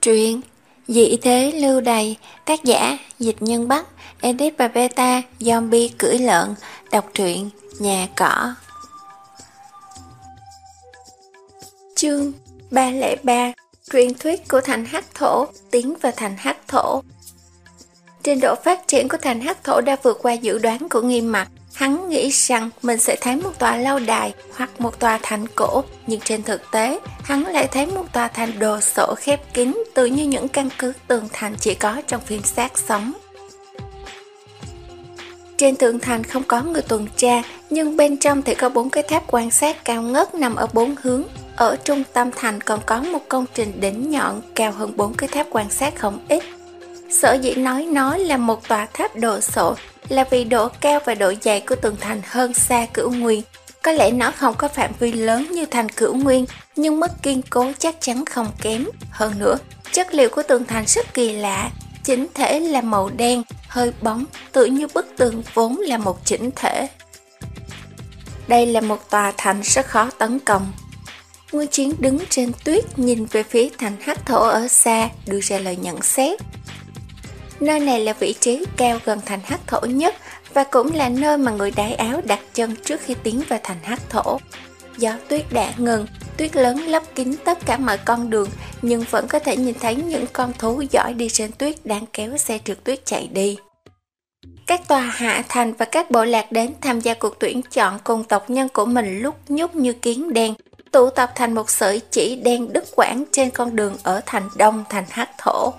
Truyện Dị thế lưu đầy Tác giả Dịch Nhân Bắc Edit và Beta Zombie cưỡi lợn, Đọc truyện Nhà cỏ. Chương 303 Truyền thuyết của thành hắc thổ, Tiến vào thành hắc thổ. Trình độ phát triển của thành hắc thổ đã vượt qua dự đoán của nghiêm mặt. Hắn nghĩ rằng mình sẽ thấy một tòa lâu đài hoặc một tòa thành cổ, nhưng trên thực tế, hắn lại thấy một tòa thành đồ sộ khép kín tự như những căn cứ tường thành chỉ có trong phim xác sống. Trên tường thành không có người tuần tra, nhưng bên trong thì có bốn cái tháp quan sát cao ngất nằm ở bốn hướng. Ở trung tâm thành còn có một công trình đỉnh nhọn cao hơn bốn cái tháp quan sát không ít. Sở dĩ nói nó là một tòa tháp đồ sộ là vì độ cao và độ dày của tường thành hơn xa cửu nguyên. Có lẽ nó không có phạm vi lớn như thành cửu nguyên, nhưng mức kiên cố chắc chắn không kém. Hơn nữa, chất liệu của tường thành rất kỳ lạ, chỉnh thể là màu đen, hơi bóng, tự như bức tường vốn là một chỉnh thể. Đây là một tòa thành rất khó tấn công. Nguyên Chiến đứng trên tuyết nhìn về phía thành hắc thổ ở xa đưa ra lời nhận xét. Nơi này là vị trí cao gần thành hắc thổ nhất và cũng là nơi mà người đái áo đặt chân trước khi tiến vào thành hắc thổ. Gió tuyết đã ngừng, tuyết lớn lấp kín tất cả mọi con đường nhưng vẫn có thể nhìn thấy những con thú giỏi đi trên tuyết đang kéo xe trượt tuyết chạy đi. Các tòa hạ thành và các bộ lạc đến tham gia cuộc tuyển chọn cùng tộc nhân của mình lúc nhúc như kiến đen, tụ tập thành một sợi chỉ đen đứt quãng trên con đường ở thành đông thành hắc thổ.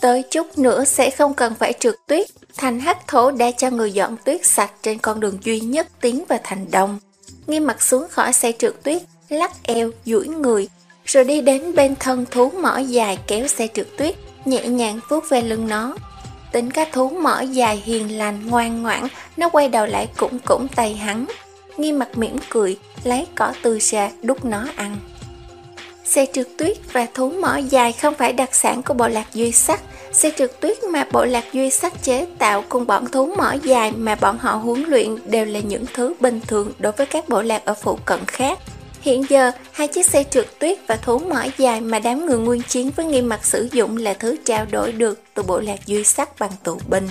Tới chút nữa sẽ không cần phải trượt tuyết, thành hắc thổ đã cho người dọn tuyết sạch trên con đường duy nhất tiến vào thành đông. Nghiêm mặt xuống khỏi xe trượt tuyết, lắc eo, duỗi người, rồi đi đến bên thân thú mỏ dài kéo xe trượt tuyết, nhẹ nhàng vuốt về lưng nó. Tính cá thú mỏ dài hiền lành, ngoan ngoãn, nó quay đầu lại cũng cũng tay hắn. Nghiêm mặt mỉm cười, lấy cỏ tươi ra đút nó ăn. Xe trượt tuyết và thú mỏ dài không phải đặc sản của bộ lạc duy sắc. Xe trượt tuyết mà bộ lạc duy sách chế tạo cùng bọn thú mỏ dài mà bọn họ huấn luyện đều là những thứ bình thường đối với các bộ lạc ở phụ cận khác. Hiện giờ, hai chiếc xe trượt tuyết và thú mỏ dài mà đám người nguyên chiến với nghiêm mặt sử dụng là thứ trao đổi được từ bộ lạc duy sắc bằng tù binh.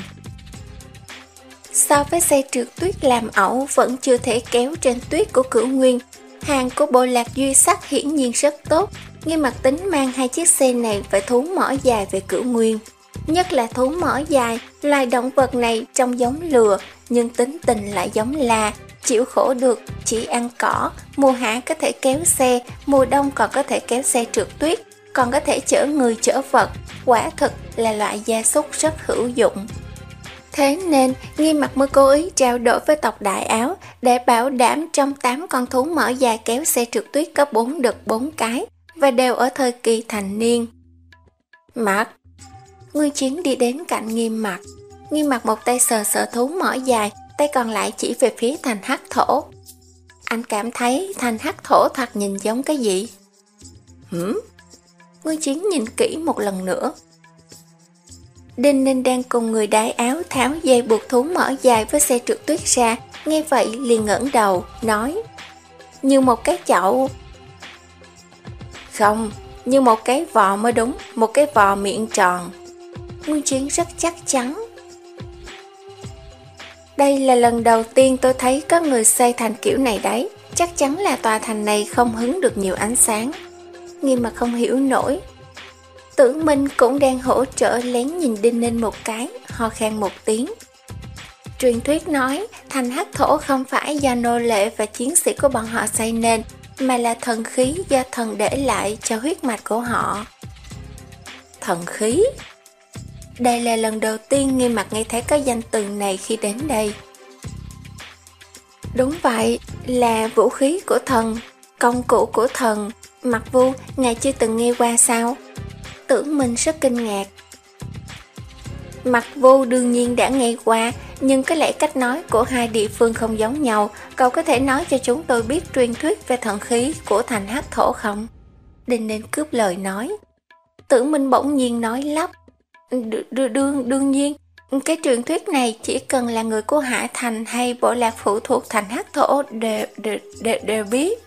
So với xe trượt tuyết làm ẩu vẫn chưa thể kéo trên tuyết của cửu nguyên, Hàng của bộ lạc duy sắc hiển nhiên rất tốt, nghiêm mặt tính mang hai chiếc xe này phải thú mỏ dài về cửu nguyên. Nhất là thú mỏ dài, loài động vật này trông giống lừa, nhưng tính tình lại giống la, chịu khổ được, chỉ ăn cỏ, mùa hạ có thể kéo xe, mùa đông còn có thể kéo xe trượt tuyết, còn có thể chở người chở vật, quả thực là loại gia súc rất hữu dụng. Thế nên, Nghiêm mặt mới cố ý trao đổi với tộc Đại Áo để bảo đảm trong 8 con thú mở dài kéo xe trượt tuyết có 4 đực 4 cái và đều ở thời kỳ thành niên. Mặt Nguyên Chiến đi đến cạnh Nghiêm mặt. Nghiêm mặt một tay sờ sờ thú mỏ dài, tay còn lại chỉ về phía thành hắc thổ. Anh cảm thấy thành hắc thổ thật nhìn giống cái gì? Hửm? Nguyên Chiến nhìn kỹ một lần nữa, Đinh Ninh đang cùng người đái áo tháo dây buộc thú mở dài với xe trượt tuyết ra, nghe vậy liền ngẩng đầu, nói Như một cái chậu Không, như một cái vò mới đúng, một cái vò miệng tròn Nguyên Chiến rất chắc chắn Đây là lần đầu tiên tôi thấy có người xây thành kiểu này đấy Chắc chắn là tòa thành này không hứng được nhiều ánh sáng Nghiêm mà không hiểu nổi Tử Minh cũng đang hỗ trợ lén nhìn Đinh Ninh một cái, ho khan một tiếng. Truyền thuyết nói, thành hắc thổ không phải do nô lệ và chiến sĩ của bọn họ xây nên, mà là thần khí do thần để lại cho huyết mạch của họ. Thần khí? Đây là lần đầu tiên nghe mặt nghe thấy cái danh từ này khi đến đây. Đúng vậy, là vũ khí của thần, công cụ của thần. Mặt vu, ngài chưa từng nghe qua sao? tưởng mình rất kinh ngạc. Mặt vu đương nhiên đã nghe qua, nhưng có lẽ cách nói của hai địa phương không giống nhau, cậu có thể nói cho chúng tôi biết truyền thuyết về thần khí của thành hắc thổ không? Đinh Ninh cướp lời nói. tưởng Minh bỗng nhiên nói lắp. Đ đương, đương nhiên, cái truyền thuyết này chỉ cần là người của Hạ Thành hay bộ lạc phụ thuộc thành hắc thổ đều, đều, đều, đều biết.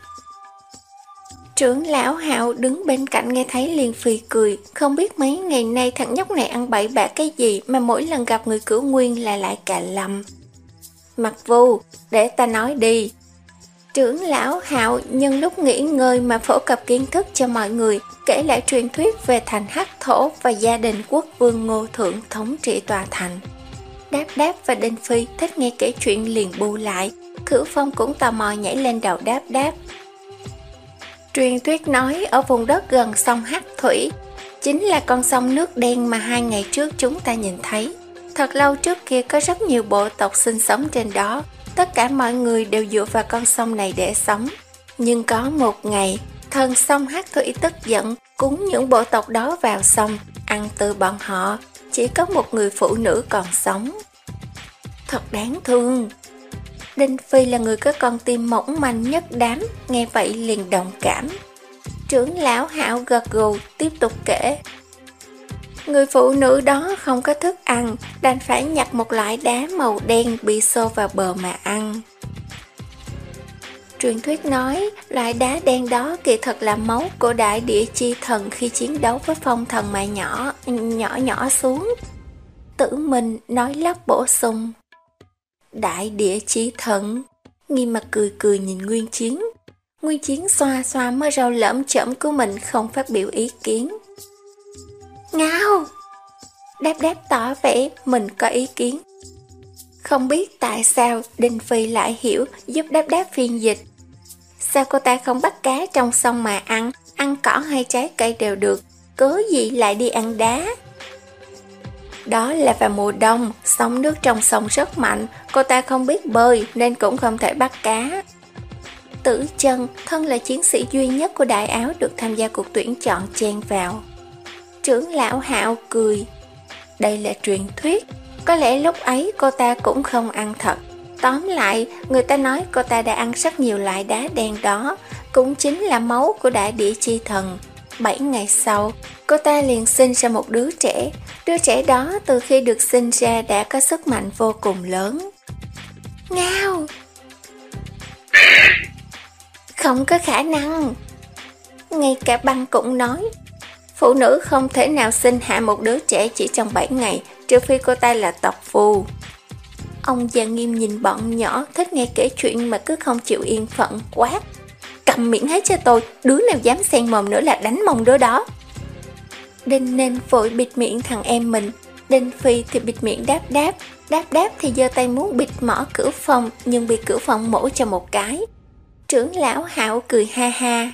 Trưởng lão hạo đứng bên cạnh nghe thấy liền phì cười, không biết mấy ngày nay thằng nhóc này ăn bậy bạ cái gì mà mỗi lần gặp người cửu nguyên là lại cả lầm. Mặt vu, để ta nói đi. Trưởng lão hạo nhân lúc nghỉ ngơi mà phổ cập kiến thức cho mọi người, kể lại truyền thuyết về thành hắc thổ và gia đình quốc vương ngô thượng thống trị tòa thành. Đáp đáp và Đinh Phi thích nghe kể chuyện liền bu lại, Khử Phong cũng tò mò nhảy lên đầu đáp đáp. Truyền thuyết nói ở vùng đất gần sông Hắc Thủy, chính là con sông nước đen mà hai ngày trước chúng ta nhìn thấy. Thật lâu trước kia có rất nhiều bộ tộc sinh sống trên đó, tất cả mọi người đều dựa vào con sông này để sống. Nhưng có một ngày, thần sông Hắc Thủy tức giận, cúng những bộ tộc đó vào sông, ăn từ bọn họ, chỉ có một người phụ nữ còn sống. Thật đáng thương. Đinh Phi là người có con tim mỏng manh nhất đám, nghe vậy liền đồng cảm. Trưởng lão hạo gật gù, tiếp tục kể. Người phụ nữ đó không có thức ăn, đành phải nhặt một loại đá màu đen bị xô vào bờ mà ăn. Truyền thuyết nói, loại đá đen đó kỳ thật là máu của đại địa chi thần khi chiến đấu với phong thần mà nhỏ, nhỏ nhỏ xuống. Tử mình nói lắp bổ sung. Đại địa chi thần, nghi mặt cười cười nhìn Nguyên Chiến. Nguyên Chiến xoa xoa mơ rau lỡm chậm của mình không phát biểu ý kiến. Ngao! Đáp đáp tỏ vẻ mình có ý kiến. Không biết tại sao Đinh Phi lại hiểu giúp đáp đáp phiên dịch. Sao cô ta không bắt cá trong sông mà ăn, ăn cỏ hay trái cây đều được, cớ gì lại đi ăn đá? Đó là vào mùa đông, sóng nước trong sông rất mạnh, cô ta không biết bơi nên cũng không thể bắt cá. Tử chân, thân là chiến sĩ duy nhất của đại áo được tham gia cuộc tuyển chọn chen vào. Trưởng lão hạo cười. Đây là truyền thuyết, có lẽ lúc ấy cô ta cũng không ăn thật. Tóm lại, người ta nói cô ta đã ăn rất nhiều loại đá đen đó, cũng chính là máu của đại địa chi thần. Bảy ngày sau, cô ta liền sinh ra một đứa trẻ. Đứa trẻ đó từ khi được sinh ra đã có sức mạnh vô cùng lớn. Ngao! Không có khả năng. Ngay cả băng cũng nói, phụ nữ không thể nào sinh hạ một đứa trẻ chỉ trong 7 ngày, trừ phi cô ta là tộc phù. Ông già nghiêm nhìn bọn nhỏ thích nghe kể chuyện mà cứ không chịu yên phận quát. Cầm miệng hết cho tôi, đứa nào dám xen mồm nữa là đánh mông đứa đó. Đinh nên vội bịt miệng thằng em mình, Đinh Phi thì bịt miệng đáp đáp, đáp đáp thì giơ tay muốn bịt mỏ cửa phòng nhưng bị cửa phòng mổ cho một cái. Trưởng lão hạo cười ha ha.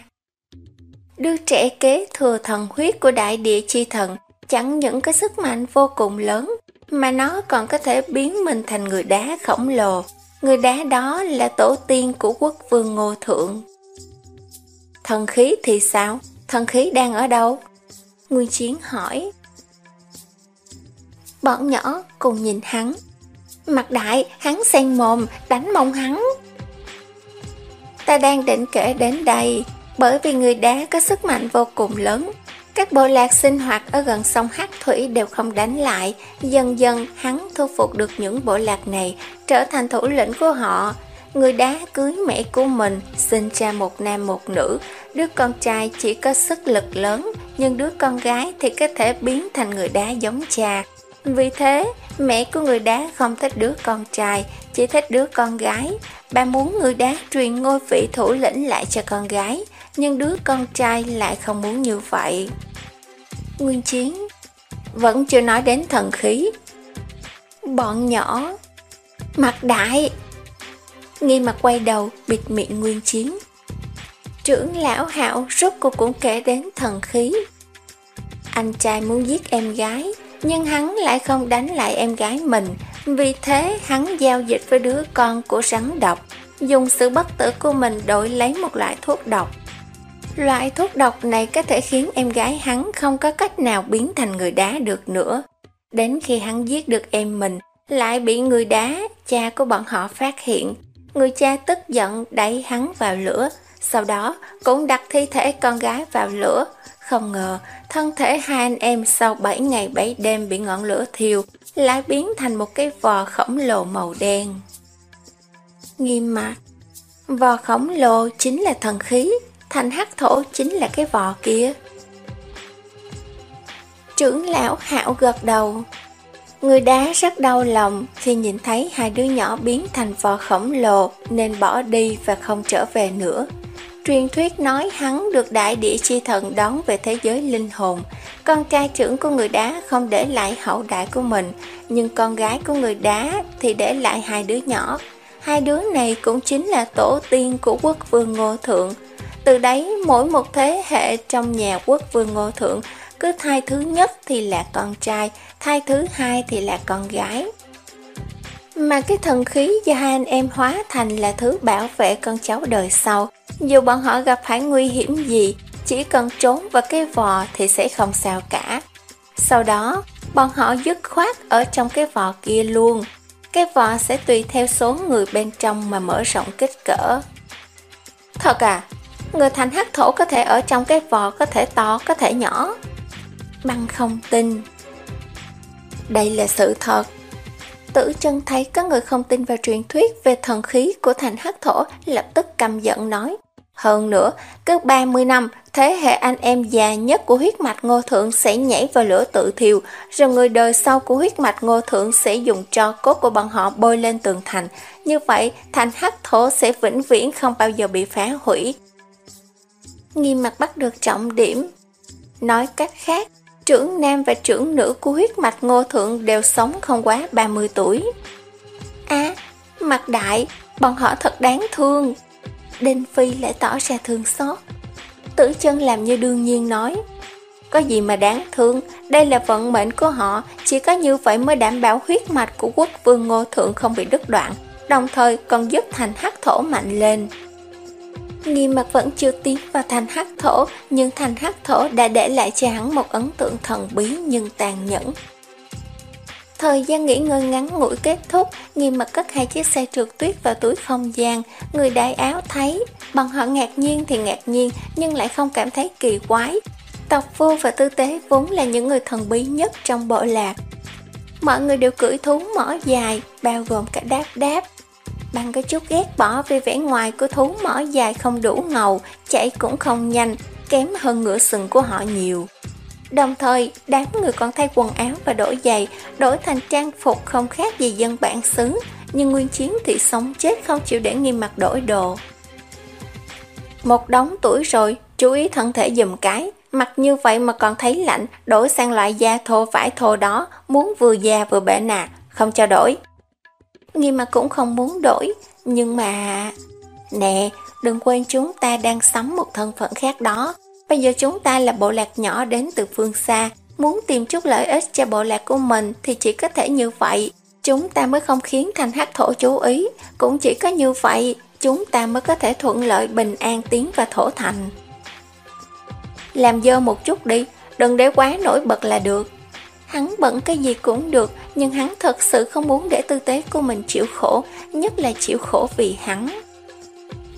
Đứa trẻ kế thừa thần huyết của đại địa chi thần chẳng những có sức mạnh vô cùng lớn mà nó còn có thể biến mình thành người đá khổng lồ. Người đá đó là tổ tiên của quốc vương Ngô Thượng. Thần khí thì sao? Thần khí đang ở đâu? Nguyên Chiến hỏi. Bọn nhỏ cùng nhìn hắn. Mặt đại, hắn sen mồm, đánh mông hắn. Ta đang định kể đến đây, bởi vì người đá có sức mạnh vô cùng lớn, các bộ lạc sinh hoạt ở gần sông Hắc Thủy đều không đánh lại, dần dần hắn thu phục được những bộ lạc này, trở thành thủ lĩnh của họ. Người đá cưới mẹ của mình, sinh ra một nam một nữ, đứa con trai chỉ có sức lực lớn, nhưng đứa con gái thì có thể biến thành người đá giống cha. Vì thế, mẹ của người đá không thích đứa con trai, chỉ thích đứa con gái. Bà muốn người đá truyền ngôi vị thủ lĩnh lại cho con gái, nhưng đứa con trai lại không muốn như vậy. Nguyên Chiến Vẫn chưa nói đến thần khí. Bọn nhỏ, Mặt đại. Nghi mặt quay đầu bịt miệng Nguyên Chiến. Trưởng lão hạo rốt cuộc cũng kể đến thần khí. Anh trai muốn giết em gái, Nhưng hắn lại không đánh lại em gái mình. Vì thế, hắn giao dịch với đứa con của rắn độc, Dùng sự bất tử của mình đổi lấy một loại thuốc độc. Loại thuốc độc này có thể khiến em gái hắn không có cách nào biến thành người đá được nữa. Đến khi hắn giết được em mình, lại bị người đá, cha của bọn họ phát hiện. Người cha tức giận đẩy hắn vào lửa, sau đó cũng đặt thi thể con gái vào lửa. Không ngờ, thân thể hai anh em sau 7 ngày 7 đêm bị ngọn lửa thiêu, lại biến thành một cái vò khổng lồ màu đen. Nghiêm mặt, vò khổng lồ chính là thần khí, thành hắc thổ chính là cái vò kia. Trưởng lão hạo gật đầu. Người đá rất đau lòng khi nhìn thấy hai đứa nhỏ biến thành vò khổng lồ nên bỏ đi và không trở về nữa. Truyền thuyết nói hắn được đại địa chi thần đón về thế giới linh hồn. Con trai trưởng của người đá không để lại hậu đại của mình, nhưng con gái của người đá thì để lại hai đứa nhỏ. Hai đứa này cũng chính là tổ tiên của quốc vương Ngô Thượng. Từ đấy mỗi một thế hệ trong nhà quốc vương Ngô Thượng cứ thai thứ nhất thì là con trai, thai thứ hai thì là con gái. Mà cái thần khí do hai anh em hóa thành là thứ bảo vệ con cháu đời sau. Dù bọn họ gặp phải nguy hiểm gì, chỉ cần trốn vào cái vò thì sẽ không sao cả. Sau đó, bọn họ dứt khoát ở trong cái vò kia luôn. Cái vò sẽ tùy theo số người bên trong mà mở rộng kích cỡ. Thật à, người thành hắc thổ có thể ở trong cái vỏ có thể to, có thể nhỏ. Băng không tin. Đây là sự thật. Tử chân thấy có người không tin vào truyền thuyết về thần khí của thành hắc thổ, lập tức căm giận nói. Hơn nữa, cứ 30 năm, thế hệ anh em già nhất của huyết mạch ngô thượng sẽ nhảy vào lửa tự thiêu, rồi người đời sau của huyết mạch ngô thượng sẽ dùng cho cốt của bọn họ bôi lên tường thành. Như vậy, thành hắc thổ sẽ vĩnh viễn không bao giờ bị phá hủy. Nghiêm mặt bắt được trọng điểm. Nói cách khác, trưởng nam và trưởng nữ của huyết mạch ngô thượng đều sống không quá 30 tuổi. À, mặt đại, bọn họ thật đáng thương. Đinh Phi lại tỏ ra thương xót. Tử chân làm như đương nhiên nói. Có gì mà đáng thương, đây là vận mệnh của họ, chỉ có như vậy mới đảm bảo huyết mạch của quốc vương ngô thượng không bị đứt đoạn, đồng thời còn giúp thành hắc thổ mạnh lên. Nghi mặt vẫn chưa tiến vào thành hắc thổ, nhưng thành hắc thổ đã để lại cho hắn một ấn tượng thần bí nhưng tàn nhẫn. Thời gian nghỉ ngơi ngắn ngủi kết thúc, nghi mặt cất hai chiếc xe trượt tuyết vào túi không gian. Người đại áo thấy, bọn họ ngạc nhiên thì ngạc nhiên, nhưng lại không cảm thấy kỳ quái. Tộc vua và tư tế vốn là những người thần bí nhất trong bộ lạc. Mọi người đều cưỡi thú mỏ dài, bao gồm cả đáp đáp. Bằng cái chút ghét bỏ vì vẻ ngoài của thú mỏ dài không đủ ngầu, chạy cũng không nhanh, kém hơn ngựa sừng của họ nhiều. Đồng thời, đám người còn thay quần áo và đổi giày, đổi thành trang phục không khác gì dân bản xứ, nhưng Nguyên Chiến thì sống chết không chịu để nghiêm mặt đổi đồ. Một đống tuổi rồi, chú ý thân thể dùm cái, mặc như vậy mà còn thấy lạnh, đổi sang loại da thô vải thô đó, muốn vừa già vừa bể nạt không cho đổi. Nghi mà cũng không muốn đổi, nhưng mà... Nè, đừng quên chúng ta đang sắm một thân phận khác đó, Bây giờ chúng ta là bộ lạc nhỏ đến từ phương xa, muốn tìm chút lợi ích cho bộ lạc của mình thì chỉ có thể như vậy. Chúng ta mới không khiến thành hắc thổ chú ý, cũng chỉ có như vậy chúng ta mới có thể thuận lợi bình an tiến vào thổ thành. Làm dơ một chút đi, đừng để quá nổi bật là được. Hắn bận cái gì cũng được, nhưng hắn thật sự không muốn để tư tế của mình chịu khổ, nhất là chịu khổ vì hắn.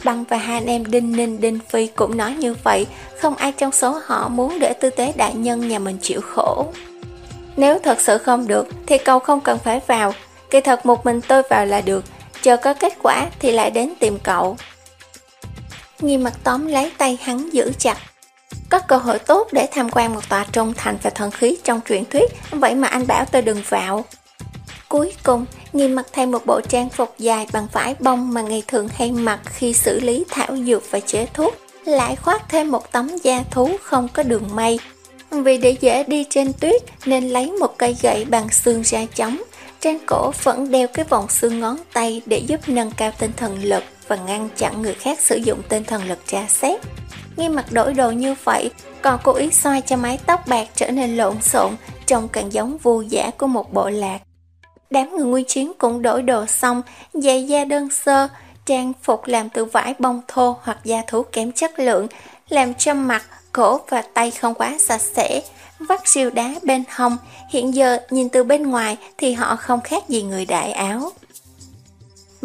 Băng và hai anh em Đinh Ninh Đinh Phi cũng nói như vậy, không ai trong số họ muốn để tư tế đại nhân nhà mình chịu khổ. Nếu thật sự không được, thì cậu không cần phải vào, kỳ thật một mình tôi vào là được, chờ có kết quả thì lại đến tìm cậu. Nghi mặt tóm lấy tay hắn giữ chặt. Có cơ hội tốt để tham quan một tòa trung thành và thần khí trong truyền thuyết, vậy mà anh bảo tôi đừng vào. Cuối cùng, Nghiêm mặc thay một bộ trang phục dài bằng vải bông mà ngày thường hay mặc khi xử lý thảo dược và chế thuốc, lại khoác thêm một tấm da thú không có đường may. Vì để dễ đi trên tuyết nên lấy một cây gậy bằng xương ra chống, trên cổ vẫn đeo cái vòng xương ngón tay để giúp nâng cao tinh thần lực và ngăn chặn người khác sử dụng tinh thần lực tra xét. Nghiêm mặt đổi đồ như vậy, còn cố ý xoay cho mái tóc bạc trở nên lộn xộn, trông càng giống vô giả của một bộ lạc. Đám người nguyên chiến cũng đổi đồ xong, giày da đơn sơ, trang phục làm từ vải bông thô hoặc da thú kém chất lượng, làm cho mặt, cổ và tay không quá sạch sẽ, vắt siêu đá bên hông, hiện giờ nhìn từ bên ngoài thì họ không khác gì người đại áo.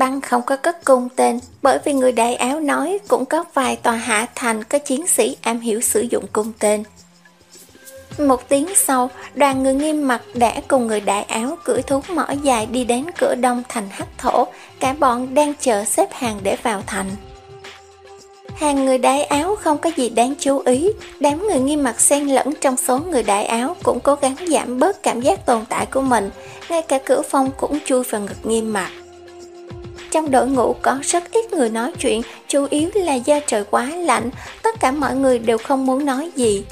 Băng không có cất cung tên, bởi vì người đại áo nói cũng có vài tòa hạ thành có chiến sĩ am hiểu sử dụng cung tên. Một tiếng sau, đoàn người nghiêm mặt đã cùng người đại áo cưỡi thú mỏ dài đi đến cửa đông thành hắc thổ, cả bọn đang chờ xếp hàng để vào thành. Hàng người đại áo không có gì đáng chú ý, đám người nghiêm mặt xen lẫn trong số người đại áo cũng cố gắng giảm bớt cảm giác tồn tại của mình, ngay cả cửa phong cũng chui vào ngực nghiêm mặt. Trong đội ngũ có rất ít người nói chuyện, chủ yếu là do trời quá lạnh, tất cả mọi người đều không muốn nói gì.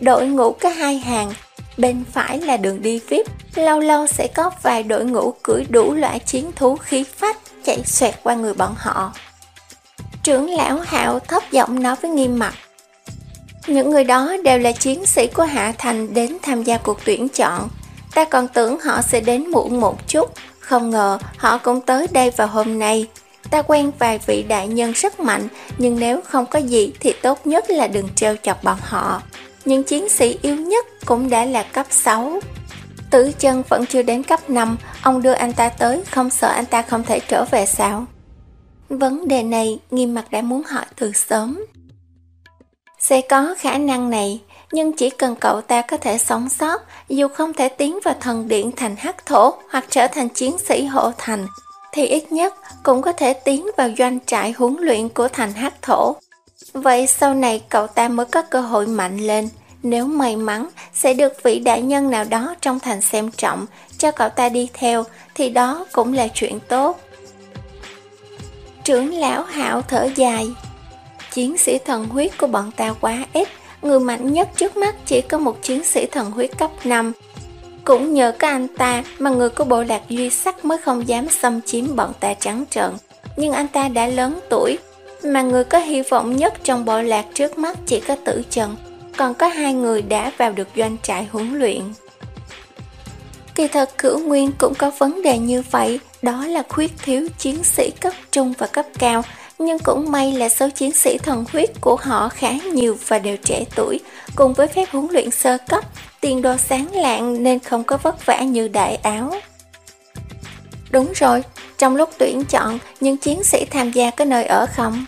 Đội ngũ có hai hàng, bên phải là đường đi VIP, lâu lâu sẽ có vài đội ngũ cưỡi đủ loại chiến thú khí phách chạy xoẹt qua người bọn họ. Trưởng lão Hạo thấp giọng nói với nghiêm mặt. Những người đó đều là chiến sĩ của Hạ Thành đến tham gia cuộc tuyển chọn. Ta còn tưởng họ sẽ đến muộn một chút, không ngờ họ cũng tới đây vào hôm nay. Ta quen vài vị đại nhân rất mạnh, nhưng nếu không có gì thì tốt nhất là đừng trêu chọc bọn họ. những chiến sĩ yếu nhất cũng đã là cấp 6. Tử chân vẫn chưa đến cấp 5, ông đưa anh ta tới không sợ anh ta không thể trở về sao? Vấn đề này nghiêm mặt đã muốn hỏi từ sớm. Sẽ có khả năng này, nhưng chỉ cần cậu ta có thể sống sót, dù không thể tiến vào thần điện thành hắc thổ hoặc trở thành chiến sĩ hộ thành, thì ít nhất cũng có thể tiến vào doanh trại huấn luyện của thành hắc thổ. Vậy sau này cậu ta mới có cơ hội mạnh lên, nếu may mắn sẽ được vị đại nhân nào đó trong thành xem trọng, cho cậu ta đi theo, thì đó cũng là chuyện tốt. Trưởng lão hạo thở dài. Chiến sĩ thần huyết của bọn ta quá ít, người mạnh nhất trước mắt chỉ có một chiến sĩ thần huyết cấp 5. Cũng nhờ có anh ta mà người của bộ lạc duy sắc mới không dám xâm chiếm bọn ta trắng trợn. Nhưng anh ta đã lớn tuổi, mà người có hy vọng nhất trong bộ lạc trước mắt chỉ có tử trần, còn có hai người đã vào được doanh trại huấn luyện. Kỳ thật cửu nguyên cũng có vấn đề như vậy, đó là khuyết thiếu chiến sĩ cấp trung và cấp cao, nhưng cũng may là số chiến sĩ thần huyết của họ khá nhiều và đều trẻ tuổi, cùng với phép huấn luyện sơ cấp, tiền đồ sáng lạng nên không có vất vả như đại áo. Đúng rồi, trong lúc tuyển chọn, những chiến sĩ tham gia có nơi ở không?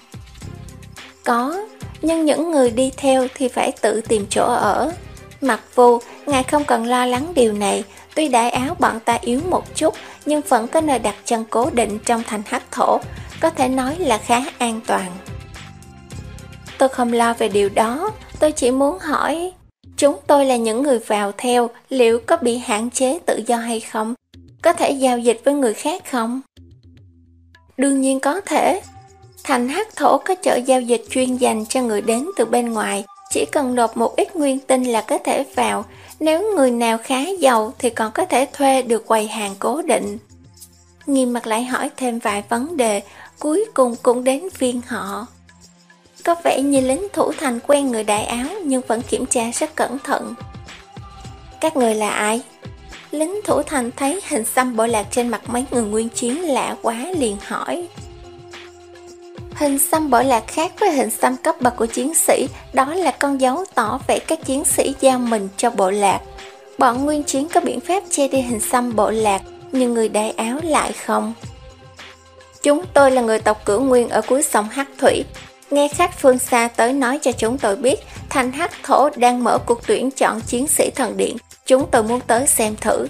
Có, nhưng những người đi theo thì phải tự tìm chỗ ở. Mặc vô, ngài không cần lo lắng điều này, tuy đại áo bọn ta yếu một chút, nhưng vẫn có nơi đặt chân cố định trong thành hắc thổ, có thể nói là khá an toàn. Tôi không lo về điều đó, tôi chỉ muốn hỏi, chúng tôi là những người vào theo, liệu có bị hạn chế tự do hay không? Có thể giao dịch với người khác không? Đương nhiên có thể. Thành hắc thổ có chợ giao dịch chuyên dành cho người đến từ bên ngoài, chỉ cần nộp một ít nguyên tinh là có thể vào, nếu người nào khá giàu thì còn có thể thuê được quầy hàng cố định. Nghiêm mặt lại hỏi thêm vài vấn đề, cuối cùng cũng đến phiên họ. Có vẻ như lính thủ thành quen người đại áo nhưng vẫn kiểm tra rất cẩn thận. Các người là ai? Lính thủ thành thấy hình xăm bộ lạc trên mặt mấy người nguyên chiến lạ quá liền hỏi. Hình xăm bộ lạc khác với hình xăm cấp bậc của chiến sĩ, đó là con dấu tỏ vẻ các chiến sĩ giao mình cho bộ lạc. Bọn nguyên chiến có biện pháp che đi hình xăm bộ lạc, nhưng người đại áo lại không. Chúng tôi là người tộc cửu nguyên ở cuối sông Hắc Thủy. Nghe khách phương xa tới nói cho chúng tôi biết, thành Hắc Thổ đang mở cuộc tuyển chọn chiến sĩ thần điện. Chúng tôi muốn tới xem thử.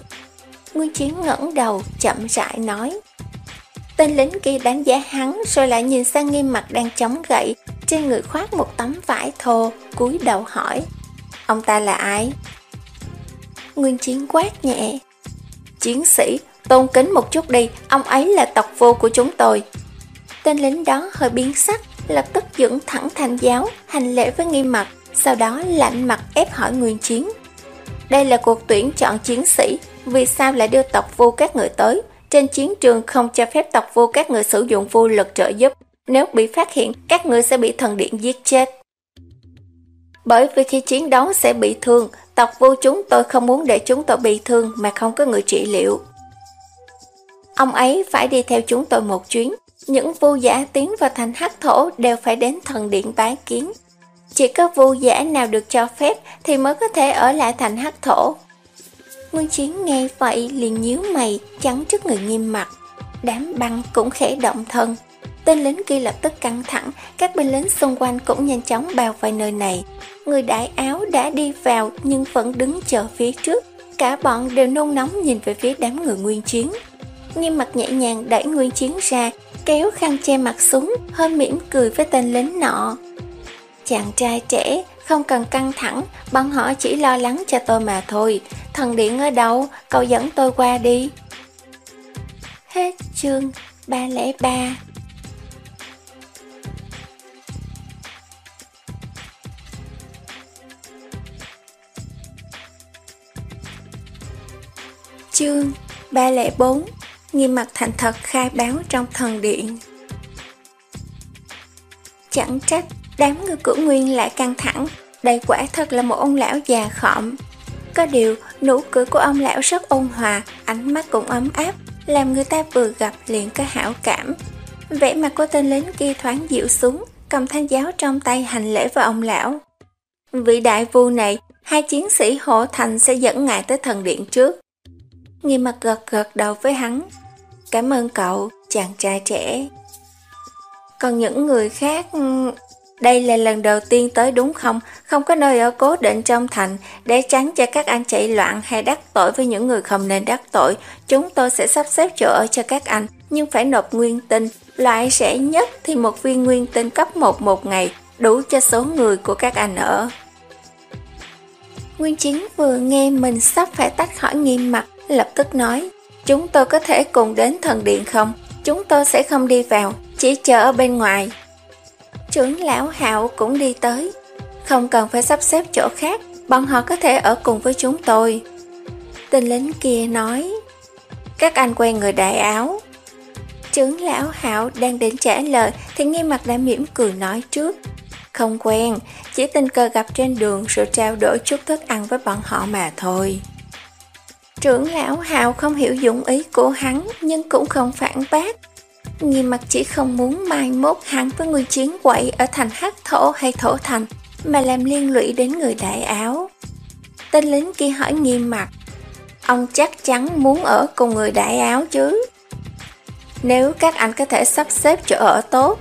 Nguyên chiến ngẩng đầu, chậm rãi nói. Tên lính kia đánh giá hắn rồi lại nhìn sang nghiêm mặt đang chống gậy, trên người khoác một tấm vải thô, cúi đầu hỏi. Ông ta là ai? Nguyên chiến quát nhẹ. Chiến sĩ, tôn kính một chút đi, ông ấy là tộc vô của chúng tôi. Tên lính đó hơi biến sắc, lập tức dựng thẳng thành giáo, hành lễ với nghi mặt, sau đó lạnh mặt ép hỏi Nguyên Chiến. Đây là cuộc tuyển chọn chiến sĩ, vì sao lại đưa tộc vô các người tới? Trên chiến trường không cho phép tộc vô các người sử dụng vô lực trợ giúp. Nếu bị phát hiện, các người sẽ bị thần điện giết chết. Bởi vì khi chiến đấu sẽ bị thương, tộc vô chúng tôi không muốn để chúng tôi bị thương mà không có người trị liệu. Ông ấy phải đi theo chúng tôi một chuyến. Những vô giả tiến vào thành hắc thổ đều phải đến thần điện bái kiến. Chỉ có vô giả nào được cho phép thì mới có thể ở lại thành hắc thổ. Nguyên Chiến nghe vậy liền nhíu mày, chắn trước người nghiêm mặt. Đám băng cũng khẽ động thân. Tên lính kia lập tức căng thẳng, các binh lính xung quanh cũng nhanh chóng bao vây nơi này. Người đại áo đã đi vào nhưng vẫn đứng chờ phía trước. Cả bọn đều nôn nóng nhìn về phía đám người Nguyên Chiến. Nghiêm mặt nhẹ nhàng đẩy Nguyên Chiến ra, kéo khăn che mặt xuống, hơi mỉm cười với tên lính nọ. Chàng trai trẻ, không cần căng thẳng, bọn họ chỉ lo lắng cho tôi mà thôi. Thần điện ở đâu, cậu dẫn tôi qua đi. Hết chương 303 Chương 304 Nghiêm mặt thành thật khai báo trong thần điện. Chẳng trách đám người cử nguyên lại căng thẳng. Đây quả thật là một ông lão già khọm. Có điều, nụ cười của ông lão rất ôn hòa, Ánh mắt cũng ấm áp, Làm người ta vừa gặp liền có hảo cảm. Vẻ mặt của tên lính kia thoáng dịu xuống, Cầm thanh giáo trong tay hành lễ vào ông lão. Vị đại vua này, Hai chiến sĩ hộ thành sẽ dẫn ngài tới thần điện trước. Nghi mặt gật gật đầu với hắn. Cảm ơn cậu, chàng trai trẻ. Còn những người khác... Đây là lần đầu tiên tới đúng không? Không có nơi ở cố định trong thành để tránh cho các anh chạy loạn hay đắc tội với những người không nên đắc tội. Chúng tôi sẽ sắp xếp chỗ ở cho các anh, nhưng phải nộp nguyên tinh. Loại rẻ nhất thì một viên nguyên tinh cấp 1 một ngày, đủ cho số người của các anh ở. Nguyên chính vừa nghe mình sắp phải tách khỏi nghiêm mặt lập tức nói, chúng tôi có thể cùng đến thần điện không? Chúng tôi sẽ không đi vào, chỉ chờ ở bên ngoài. Trưởng lão hạo cũng đi tới, không cần phải sắp xếp chỗ khác, bọn họ có thể ở cùng với chúng tôi. Tên lính kia nói, các anh quen người đại áo. Trưởng lão hạo đang đến trả lời thì nghiêm mặt đã mỉm cười nói trước. Không quen, chỉ tình cờ gặp trên đường rồi trao đổi chút thức ăn với bọn họ mà thôi. Trưởng lão Hào không hiểu dụng ý của hắn nhưng cũng không phản bác. Nghiêm mặt chỉ không muốn mai mốt hắn với người chiến quậy ở thành hắc thổ hay thổ thành mà làm liên lụy đến người đại áo. Tên lính kia hỏi nghiêm mặt, ông chắc chắn muốn ở cùng người đại áo chứ. Nếu các anh có thể sắp xếp chỗ ở tốt,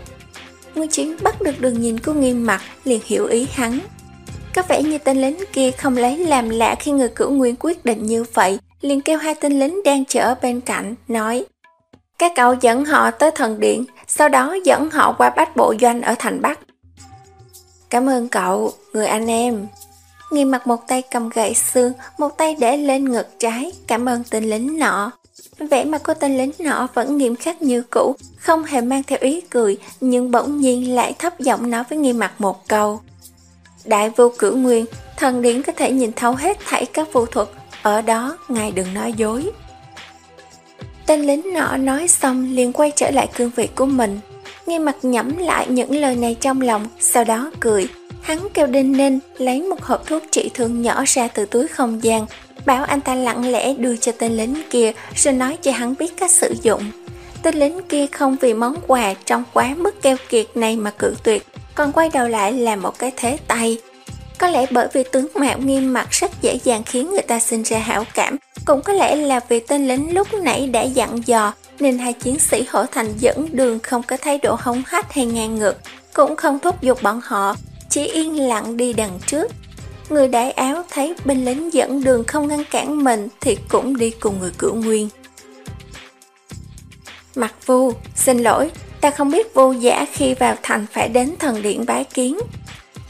Nguyên Chiến bắt được đường nhìn của nghiêm mặt liền hiểu ý hắn. Có vẻ như tên lính kia không lấy làm lạ khi người cửu nguyên quyết định như vậy, liền kêu hai tên lính đang chở bên cạnh, nói Các cậu dẫn họ tới thần điện, sau đó dẫn họ qua bách bộ doanh ở thành Bắc. Cảm ơn cậu, người anh em. nghi mặt một tay cầm gậy xương, một tay để lên ngực trái, cảm ơn tên lính nọ. Vẻ mặt của tên lính nọ vẫn nghiêm khắc như cũ, không hề mang theo ý cười, nhưng bỗng nhiên lại thấp giọng nói với nghi mặt một câu. Đại vô cửu nguyên, thần điển có thể nhìn thấu hết thảy các phù thuật, ở đó ngài đừng nói dối. Tên lính nọ nói xong liền quay trở lại cương vị của mình, nghe mặt nhẩm lại những lời này trong lòng, sau đó cười. Hắn kêu đinh ninh lấy một hộp thuốc trị thương nhỏ ra từ túi không gian, bảo anh ta lặng lẽ đưa cho tên lính kia rồi nói cho hắn biết cách sử dụng. Tên lính kia không vì món quà trong quá mức keo kiệt này mà cự tuyệt, còn quay đầu lại làm một cái thế tay. Có lẽ bởi vì tướng mạo nghiêm mặt rất dễ dàng khiến người ta sinh ra hảo cảm, cũng có lẽ là vì tên lính lúc nãy đã dặn dò, nên hai chiến sĩ hổ thành dẫn đường không có thái độ hống hách hay ngang ngược, cũng không thúc giục bọn họ, chỉ yên lặng đi đằng trước. Người đại áo thấy binh lính dẫn đường không ngăn cản mình thì cũng đi cùng người cửu nguyên. Mặt vu, xin lỗi, ta không biết vô giả khi vào thành phải đến thần điện bái kiến.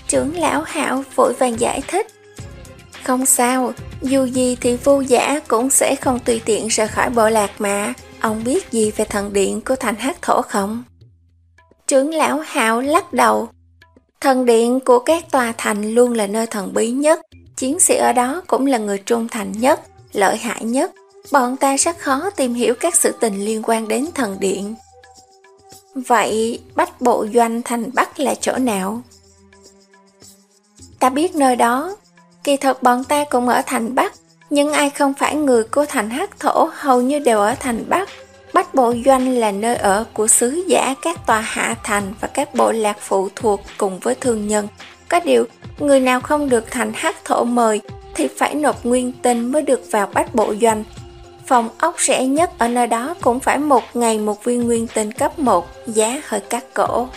Trưởng lão hạo vội vàng giải thích. Không sao, dù gì thì vô giả cũng sẽ không tùy tiện rời khỏi bộ lạc mà. Ông biết gì về thần điện của thành hát thổ không? Trưởng lão hạo lắc đầu. Thần điện của các tòa thành luôn là nơi thần bí nhất. Chiến sĩ ở đó cũng là người trung thành nhất, lợi hại nhất. Bọn ta rất khó tìm hiểu các sự tình liên quan đến thần điện. Vậy bách bộ doanh thành Bắc là chỗ nào? Ta biết nơi đó, kỳ thực bọn ta cũng ở thành Bắc, nhưng ai không phải người của thành Hắc Thổ hầu như đều ở thành Bắc. Bách Bộ Doanh là nơi ở của sứ giả các tòa hạ thành và các bộ lạc phụ thuộc cùng với thương nhân. Có điều, người nào không được thành Hắc Thổ mời thì phải nộp nguyên tinh mới được vào Bách Bộ Doanh. Phòng ốc rẻ nhất ở nơi đó cũng phải một ngày một viên nguyên tinh cấp 1, giá hơi cắt cổ.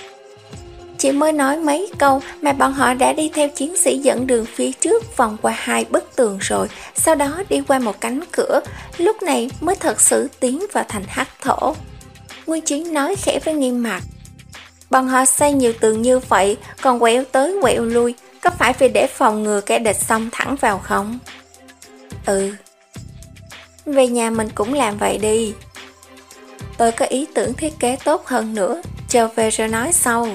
Chỉ mới nói mấy câu mà bọn họ đã đi theo chiến sĩ dẫn đường phía trước vòng qua hai bức tường rồi, sau đó đi qua một cánh cửa, lúc này mới thật sự tiến vào thành hắc thổ. Nguyên Chiến nói khẽ với nghiêm mặt. Bọn họ xây nhiều tường như vậy, còn quẹo tới quẹo lui, có phải vì để phòng ngừa kẻ địch xông thẳng vào không? Ừ. Về nhà mình cũng làm vậy đi. Tôi có ý tưởng thiết kế tốt hơn nữa, chờ về rồi nói sau.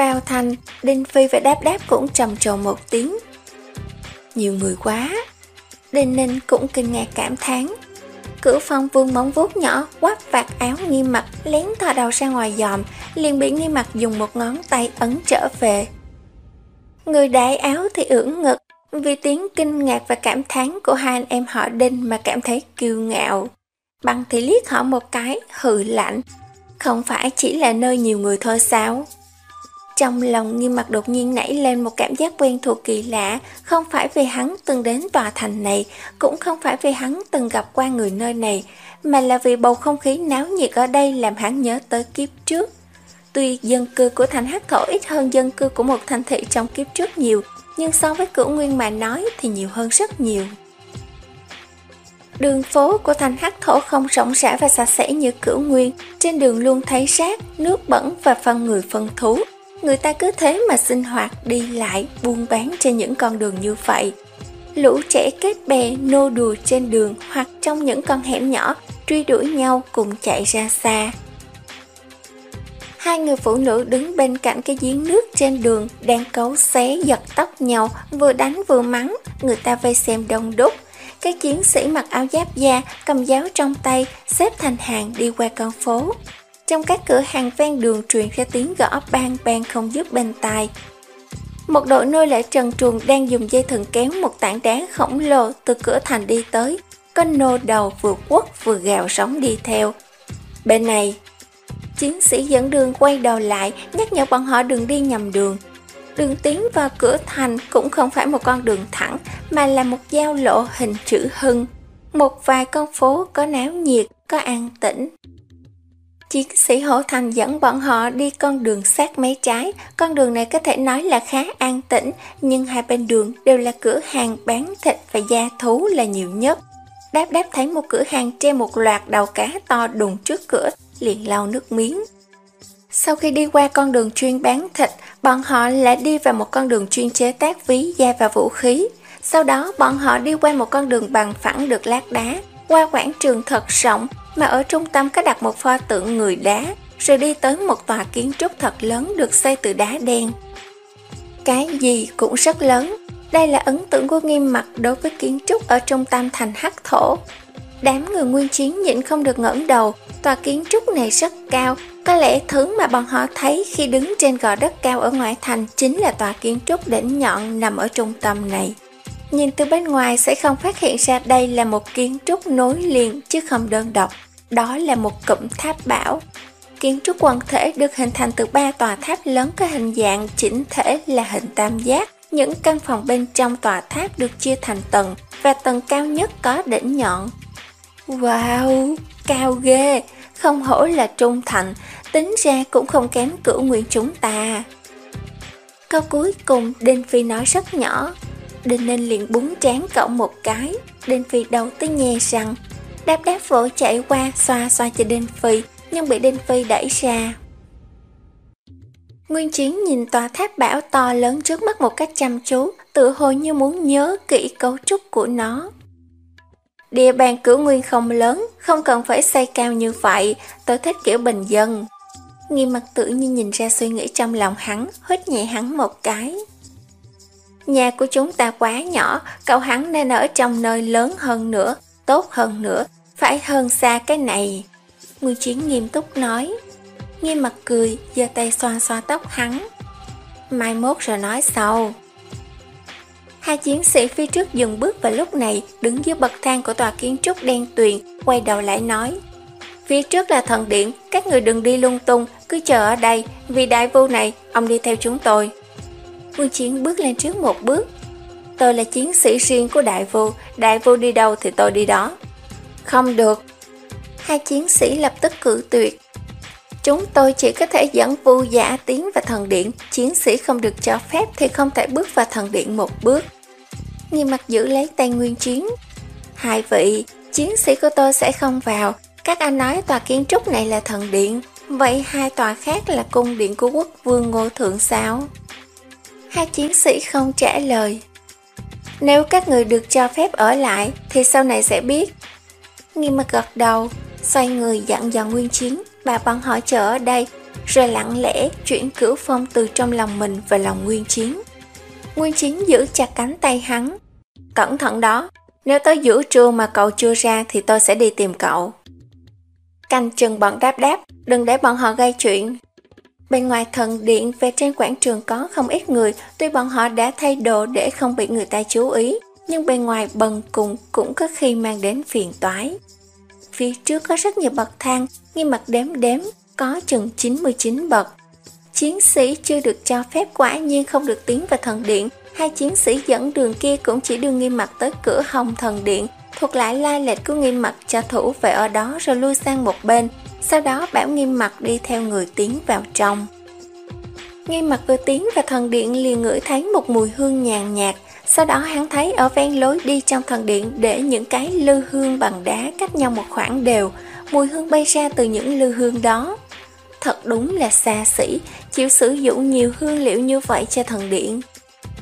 Vào thành, Đinh Phi và Đáp Đáp cũng trầm trồ một tiếng. Nhiều người quá. Đinh Ninh cũng kinh ngạc cảm thán. Cửa phong vương móng vuốt nhỏ, quắp vạt áo nghi mặt, lén thò đầu ra ngoài dòm, liền bị nghi mặt dùng một ngón tay ấn trở về. Người đại áo thì ưỡn ngực, vì tiếng kinh ngạc và cảm thán của hai anh em họ Đinh mà cảm thấy kiêu ngạo. Bằng thì liếc họ một cái, hừ lạnh. Không phải chỉ là nơi nhiều người thôi sao? Trong lòng nghiêm mặt đột nhiên nảy lên một cảm giác quen thuộc kỳ lạ, không phải vì hắn từng đến tòa thành này, cũng không phải vì hắn từng gặp qua người nơi này, mà là vì bầu không khí náo nhiệt ở đây làm hắn nhớ tới kiếp trước. Tuy dân cư của thành Hắc Thổ ít hơn dân cư của một thành thị trong kiếp trước nhiều, nhưng so với cửu nguyên mà nói thì nhiều hơn rất nhiều. Đường phố của thành Hắc Thổ không rộng rãi và sạch sẽ như cửu nguyên, trên đường luôn thấy rác, nước bẩn và phân người phân thú. Người ta cứ thế mà sinh hoạt, đi lại, buôn bán trên những con đường như vậy. Lũ trẻ kết bè nô đùa trên đường hoặc trong những con hẻm nhỏ, truy đuổi nhau cùng chạy ra xa. Hai người phụ nữ đứng bên cạnh cái giếng nước trên đường đang cấu xé giật tóc nhau, vừa đánh vừa mắng, người ta vây xem đông đúc. Các chiến sĩ mặc áo giáp da, cầm giáo trong tay, xếp thành hàng đi qua con phố. Trong các cửa hàng ven đường truyền ra tiếng gõ bang bang không dứt bên tai. Một đội nô lệ trần truồng đang dùng dây thừng kéo một tảng đá khổng lồ từ cửa thành đi tới. Có nô đầu vừa quất vừa gào sóng đi theo. Bên này, chiến sĩ dẫn đường quay đầu lại nhắc nhở bọn họ đừng đi nhầm đường. Đường tiến vào cửa thành cũng không phải một con đường thẳng mà là một giao lộ hình chữ hưng. Một vài con phố có náo nhiệt, có an tĩnh, Chiến sĩ hổ thành dẫn bọn họ đi con đường sát máy trái, con đường này có thể nói là khá an tĩnh, nhưng hai bên đường đều là cửa hàng bán thịt và da thú là nhiều nhất. Đáp đáp thấy một cửa hàng treo một loạt đầu cá to đùng trước cửa, liền lau nước miếng. Sau khi đi qua con đường chuyên bán thịt, bọn họ lại đi vào một con đường chuyên chế tác ví da và vũ khí. Sau đó bọn họ đi qua một con đường bằng phẳng được lát đá, qua quảng trường thật rộng mà ở trung tâm có đặt một pho tượng người đá, rồi đi tới một tòa kiến trúc thật lớn được xây từ đá đen. Cái gì cũng rất lớn, đây là ấn tượng của nghiêm mặt đối với kiến trúc ở trung tâm thành Hắc Thổ. Đám người nguyên chiến nhịn không được ngẩng đầu, tòa kiến trúc này rất cao, có lẽ thứ mà bọn họ thấy khi đứng trên gò đất cao ở ngoại thành chính là tòa kiến trúc đỉnh nhọn nằm ở trung tâm này. Nhìn từ bên ngoài sẽ không phát hiện ra đây là một kiến trúc nối liền chứ không đơn độc. Đó là một cụm tháp bảo. Kiến trúc quần thể được hình thành từ ba tòa tháp lớn có hình dạng chỉnh thể là hình tam giác. Những căn phòng bên trong tòa tháp được chia thành tầng và tầng cao nhất có đỉnh nhọn. Wow, cao ghê, không hổ là trung thành, tính ra cũng không kém cửu nguyện chúng ta. Câu cuối cùng Đinh Phi nói rất nhỏ, Đinh Ninh liền búng trán cậu một cái, Đinh Phi đầu tới nhè rằng Đáp đáp vội chạy qua xoa xoa cho Đinh Phi, nhưng bị Đinh Phi đẩy ra. Nguyên Chiến nhìn tòa tháp bảo to lớn trước mắt một cách chăm chú, tự hồ như muốn nhớ kỹ cấu trúc của nó. Địa bàn cửa nguyên không lớn, không cần phải xây cao như vậy, tôi thích kiểu bình dân. Nghi mặt tự nhiên nhìn ra suy nghĩ trong lòng hắn, hít nhẹ hắn một cái. Nhà của chúng ta quá nhỏ, cậu hắn nên ở trong nơi lớn hơn nữa, tốt hơn nữa, phải hơn xa cái này. Nguyên Chiến nghiêm túc nói. Nghiêm mặt cười, giơ tay xoa xoa tóc hắn. Mai mốt rồi nói sau. Hai chiến sĩ phía trước dừng bước vào lúc này, đứng dưới bậc thang của tòa kiến trúc đen tuyền, quay đầu lại nói. Phía trước là thần điện, các người đừng đi lung tung, cứ chờ ở đây, vì đại vô này, ông đi theo chúng tôi. Nguyên Chiến bước lên trước một bước. Tôi là chiến sĩ riêng của đại vô, đại vô đi đâu thì tôi đi đó. Không được. Hai chiến sĩ lập tức cử tuyệt. Chúng tôi chỉ có thể dẫn vu giả tiến vào thần điện, chiến sĩ không được cho phép thì không thể bước vào thần điện một bước. Nghiêm mặt giữ lấy tay nguyên chiến. Hai vị, chiến sĩ của tôi sẽ không vào, Các anh nói tòa kiến trúc này là thần điện, vậy hai tòa khác là cung điện của quốc vương Ngô Thượng sao? Hai chiến sĩ không trả lời. Nếu các người được cho phép ở lại thì sau này sẽ biết. Nghi mà gật đầu, xoay người dặn dò Nguyên Chiến, bà bọn họ chờ ở đây, rồi lặng lẽ chuyển cửu phong từ trong lòng mình về lòng Nguyên Chiến. Nguyên Chiến giữ chặt cánh tay hắn. Cẩn thận đó, nếu tới giữa trưa mà cậu chưa ra thì tôi sẽ đi tìm cậu. Canh chừng bọn đáp đáp, đừng để bọn họ gây chuyện. Bên ngoài thần điện về trên quảng trường có không ít người, tuy bọn họ đã thay đồ để không bị người ta chú ý, nhưng bên ngoài bần cùng cũng có khi mang đến phiền toái. Phía trước có rất nhiều bậc thang, nghiêm mặt đếm đếm, có chừng 99 bậc. Chiến sĩ chưa được cho phép quả nhiên không được tiến vào thần điện, hai chiến sĩ dẫn đường kia cũng chỉ đưa nghiêm mặt tới cửa hồng thần điện, thuật lại lai lệch của nghiêm mặt cho thủ vệ ở đó rồi lui sang một bên, sau đó bảo nghiêm mặt đi theo người tiến vào trong. Nghiêm mặt vừa tiến vào thần điện liền ngửi thấy một mùi hương nhàn nhạt, sau đó hắn thấy ở ven lối đi trong thần điện để những cái lư hương bằng đá cách nhau một khoảng đều, mùi hương bay ra từ những lư hương đó. Thật đúng là xa xỉ, chịu sử dụng nhiều hương liệu như vậy cho thần điện.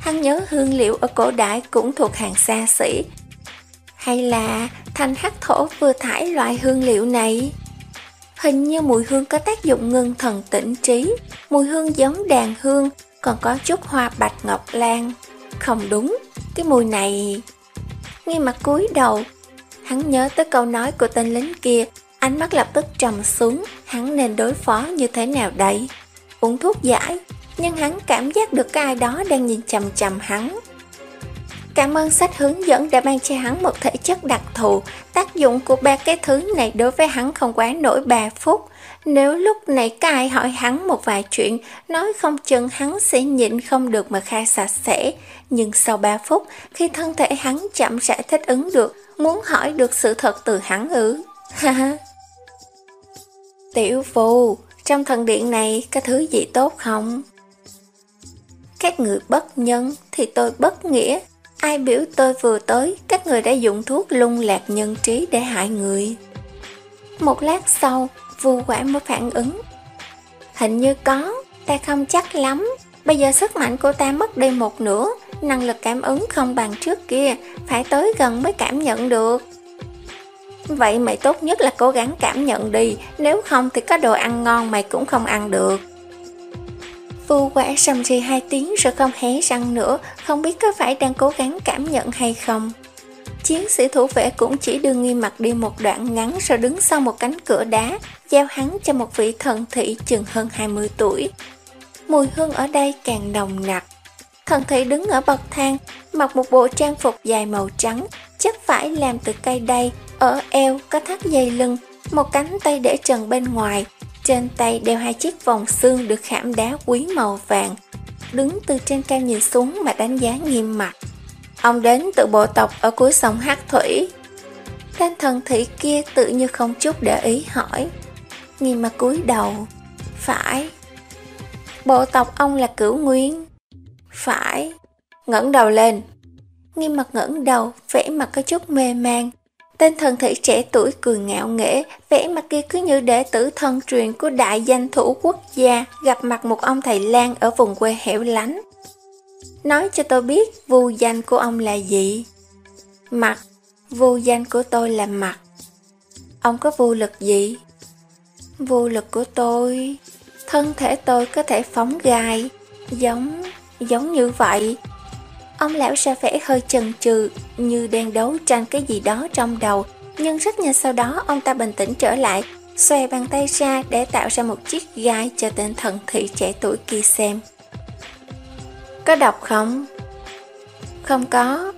Hắn nhớ hương liệu ở cổ đại cũng thuộc hàng xa xỉ. Hay là thanh hắc thổ vừa thải loại hương liệu này? Hình như mùi hương có tác dụng ngưng thần tỉnh trí, mùi hương giống đàn hương, còn có chút hoa bạch ngọc lan. Không đúng, cái mùi này... nghe mặt cúi đầu, hắn nhớ tới câu nói của tên lính kia, ánh mắt lập tức trầm xuống, hắn nên đối phó như thế nào đây? Uống thuốc giải, nhưng hắn cảm giác được cái ai đó đang nhìn chầm chầm hắn. Cảm ơn sách hướng dẫn đã ban cho hắn một thể chất đặc thù, tác dụng của ba cái thứ này đối với hắn không quá nổi 3 phút. Nếu lúc này có ai hỏi hắn một vài chuyện, nói không chừng hắn sẽ nhịn không được mà khai sạch sẽ. Nhưng sau 3 phút, khi thân thể hắn chậm rãi thích ứng được, muốn hỏi được sự thật từ hắn ư. Ha. Tiểu phù, trong thần điện này có thứ gì tốt không? Các người bất nhân thì tôi bất nghĩa. Ai biểu tôi vừa tới, các người đã dùng thuốc lung lạc nhân trí để hại người. Một lát sau, vu quản mới phản ứng. Hình như có, ta không chắc lắm. Bây giờ sức mạnh của ta mất đi một nửa, năng lực cảm ứng không bằng trước kia, phải tới gần mới cảm nhận được. Vậy mày tốt nhất là cố gắng cảm nhận đi, nếu không thì có đồ ăn ngon mày cũng không ăn được. Vu quả sầm rì hai tiếng rồi không hé răng nữa, không biết có phải đang cố gắng cảm nhận hay không. Chiến sĩ thủ vệ cũng chỉ đưa nghi mặt đi một đoạn ngắn rồi đứng sau một cánh cửa đá, giao hắn cho một vị thần thị chừng hơn 20 tuổi. Mùi hương ở đây càng nồng nặc. Thần thị đứng ở bậc thang, mặc một bộ trang phục dài màu trắng, chắc phải làm từ cây đay, ở eo có thắt dây lưng, một cánh tay để trần bên ngoài, trên tay đeo hai chiếc vòng xương được khảm đá quý màu vàng. Đứng từ trên cao nhìn xuống mà đánh giá nghiêm mặt. Ông đến từ bộ tộc ở cuối sông Hát Thủy. Tên thần thủy kia tự như không chút để ý hỏi. Nghiêm mặt cúi đầu. Phải. Bộ tộc ông là cửu nguyên. Phải. ngẩng đầu lên. Nghiêm mặt ngẩng đầu, vẻ mặt có chút mê man, Tên thần thị trẻ tuổi cười ngạo nghễ, vẽ mặt kia cứ như đệ tử thân truyền của đại danh thủ quốc gia gặp mặt một ông thầy lang ở vùng quê hẻo lánh. Nói cho tôi biết vu danh của ông là gì? Mặt, vu danh của tôi là mặt. Ông có vô lực gì? Vô lực của tôi, thân thể tôi có thể phóng gai, giống, giống như vậy. Ông lão ra vẻ hơi chần chừ như đang đấu tranh cái gì đó trong đầu, nhưng rất nhanh sau đó ông ta bình tĩnh trở lại, xòe bàn tay ra để tạo ra một chiếc gai cho tên thần thị trẻ tuổi kia xem. Có đọc không? Không có.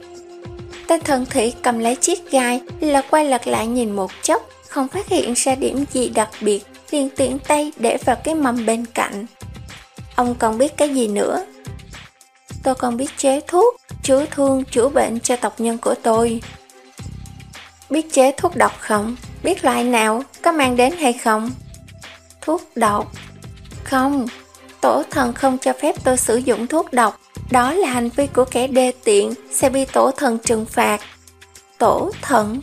Tên thần thị cầm lấy chiếc gai, là quay lật lại nhìn một chốc, không phát hiện ra điểm gì đặc biệt, liền tiện tay để vào cái mâm bên cạnh. Ông còn biết cái gì nữa? Tôi còn biết chế thuốc, chữa thương, chữa bệnh cho tộc nhân của tôi. Biết chế thuốc độc không? Biết loại nào? Có mang đến hay không? Thuốc độc? Không, tổ thần không cho phép tôi sử dụng thuốc độc. Đó là hành vi của kẻ đê tiện, sẽ bị tổ thần trừng phạt. Tổ thần?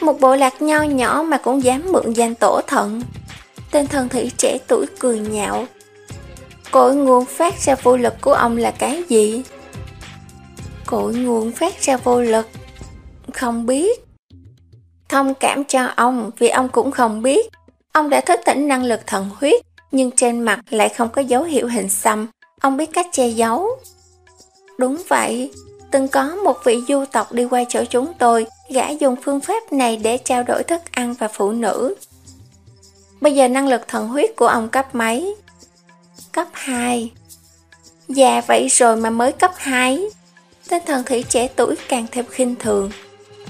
Một bộ lạc nho nhỏ mà cũng dám mượn danh tổ thận. Tên thần thủy trẻ tuổi cười nhạo. Cội nguồn phát ra vô lực của ông là cái gì? Cội nguồn phát ra vô lực? Không biết. Thông cảm cho ông vì ông cũng không biết. Ông đã thức tỉnh năng lực thần huyết, nhưng trên mặt lại không có dấu hiệu hình xăm. Ông biết cách che giấu. Đúng vậy, từng có một vị du tộc đi qua chỗ chúng tôi, gã dùng phương pháp này để trao đổi thức ăn và phụ nữ. Bây giờ năng lực thần huyết của ông cấp mấy? Cấp 2. Già vậy rồi mà mới cấp 2. Tên thần thủy trẻ tuổi càng thêm khinh thường.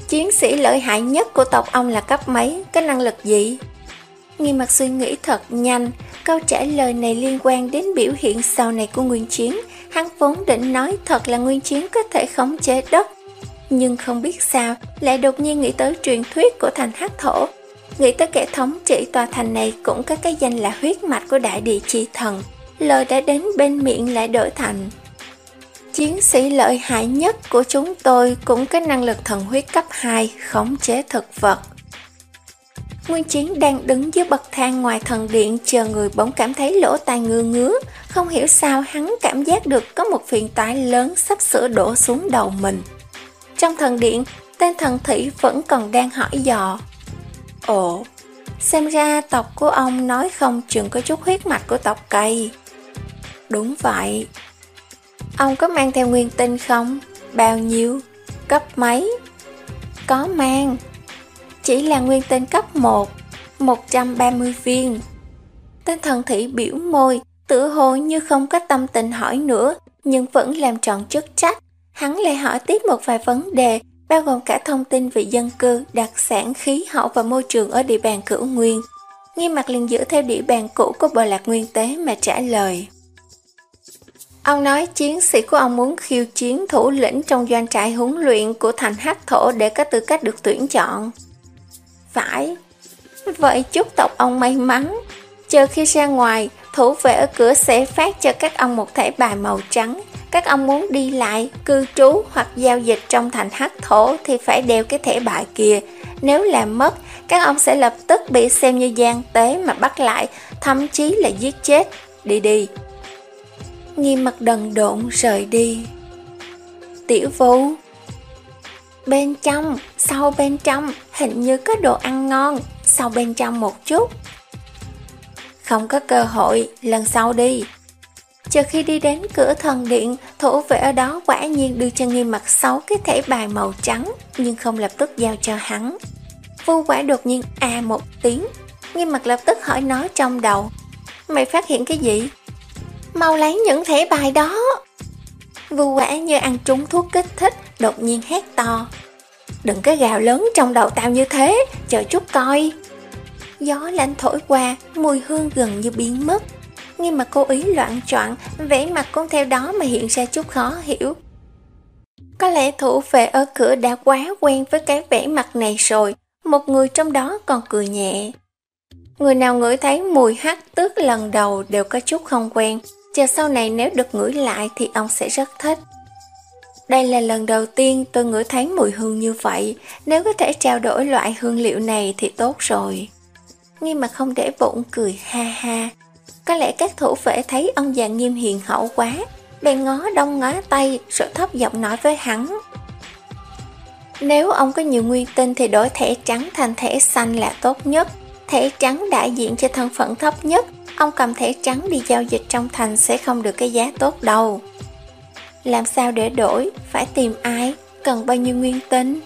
Chiến sĩ lợi hại nhất của tộc ông là cấp mấy, cái năng lực gì? Nghi mặt suy nghĩ thật nhanh, câu trả lời này liên quan đến biểu hiện sau này của Nguyên Chiến. Hắn vốn định nói thật là Nguyên Chiến có thể khống chế đất. Nhưng không biết sao, lại đột nhiên nghĩ tới truyền thuyết của thành hắc thổ. Nghĩ tới kẻ thống trị tòa thành này cũng có cái danh là huyết mạch của đại địa chi thần. Lời đã đến bên miệng lại đổi thành Chiến sĩ lợi hại nhất của chúng tôi cũng có năng lực thần huyết cấp 2 khống chế thực vật. Nguyên Chiến đang đứng dưới bậc thang ngoài thần điện chờ người bỗng cảm thấy lỗ tai ngứa ngứa. Không hiểu sao hắn cảm giác được có một phiền toái lớn sắp sửa đổ xuống đầu mình. Trong thần điện, tên thần thủy vẫn còn đang hỏi dò. Ồ, xem ra tộc của ông nói không chừng có chút huyết mạch của tộc cây. Đúng vậy. Ông có mang theo nguyên tinh không? Bao nhiêu? Cấp mấy? Có mang. Chỉ là nguyên tinh cấp 1, 130 viên. Tên thần thị biểu môi, tự hồ như không có tâm tình hỏi nữa, nhưng vẫn làm tròn chức trách. Hắn lại hỏi tiếp một vài vấn đề, bao gồm cả thông tin về dân cư, đặc sản, khí hậu và môi trường ở địa bàn cửu nguyên. Nghi mặt liền giữ theo địa bàn cũ của bờ lạc nguyên tế mà trả lời. Ông nói chiến sĩ của ông muốn khiêu chiến thủ lĩnh trong doanh trại huấn luyện của thành hắc thổ để có tư cách được tuyển chọn. Phải, vậy chúc tộc ông may mắn. Chờ khi ra ngoài, thủ vệ ở cửa sẽ phát cho các ông một thẻ bài màu trắng. Các ông muốn đi lại, cư trú hoặc giao dịch trong thành hắc thổ thì phải đeo cái thẻ bài kia. Nếu làm mất, các ông sẽ lập tức bị xem như gian tế mà bắt lại, thậm chí là giết chết. Đi đi. Nghi mặt đần độn rời đi. Tiểu vũ Bên trong, sau bên trong, hình như có đồ ăn ngon, sau bên trong một chút. Không có cơ hội, lần sau đi. Chờ khi đi đến cửa thần điện, thủ vệ ở đó quả nhiên đưa cho nghi mặt sáu cái thẻ bài màu trắng, nhưng không lập tức giao cho hắn. Vu quả đột nhiên à một tiếng, nghi mặt lập tức hỏi nó trong đầu. Mày phát hiện cái gì? Mau lấy những thẻ bài đó. Vu quả như ăn trúng thuốc kích thích, đột nhiên hét to. Đừng có gào lớn trong đầu tao như thế, chờ chút coi. Gió lạnh thổi qua, mùi hương gần như biến mất. Nhưng mà cô ý loạn trọn vẻ mặt cũng theo đó mà hiện ra chút khó hiểu. Có lẽ thủ vệ ở cửa đã quá quen với cái vẻ mặt này rồi, một người trong đó còn cười nhẹ. Người nào ngửi thấy mùi hắc tước lần đầu đều có chút không quen, chờ sau này nếu được ngửi lại thì ông sẽ rất thích. Đây là lần đầu tiên tôi ngửi thấy mùi hương như vậy, nếu có thể trao đổi loại hương liệu này thì tốt rồi. Nghi mà không để bụng cười ha ha. Có lẽ các thủ vệ thấy ông già nghiêm hiền hậu quá, bèn ngó đông ngó tay rồi thấp giọng nói với hắn. Nếu ông có nhiều nguyên tinh thì đổi thẻ trắng thành thẻ xanh là tốt nhất. Thẻ trắng đại diện cho thân phận thấp nhất, ông cầm thẻ trắng đi giao dịch trong thành sẽ không được cái giá tốt đâu. Làm sao để đổi, phải tìm ai, cần bao nhiêu nguyên tinh?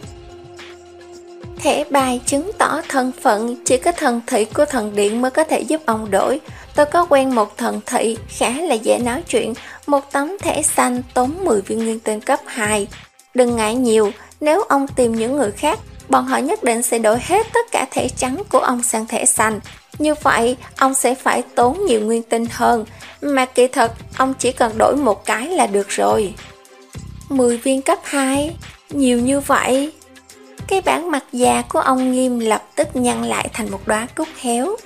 Thẻ bài chứng tỏ thân phận chỉ có thần thị của thần điện mới có thể giúp ông đổi. Tôi có quen một thần thị khá là dễ nói chuyện, một tấm thẻ xanh tốn 10 viên nguyên tinh cấp 2. Đừng ngại nhiều, nếu ông tìm những người khác, bọn họ nhất định sẽ đổi hết tất cả thẻ trắng của ông sang thẻ xanh. Như vậy, ông sẽ phải tốn nhiều nguyên tinh hơn, mà kỳ thật, ông chỉ cần đổi một cái là được rồi. 10 viên cấp 2, nhiều như vậy. Cái bản mặt già của ông nghiêm lập tức nhăn lại thành một đóa cúc héo.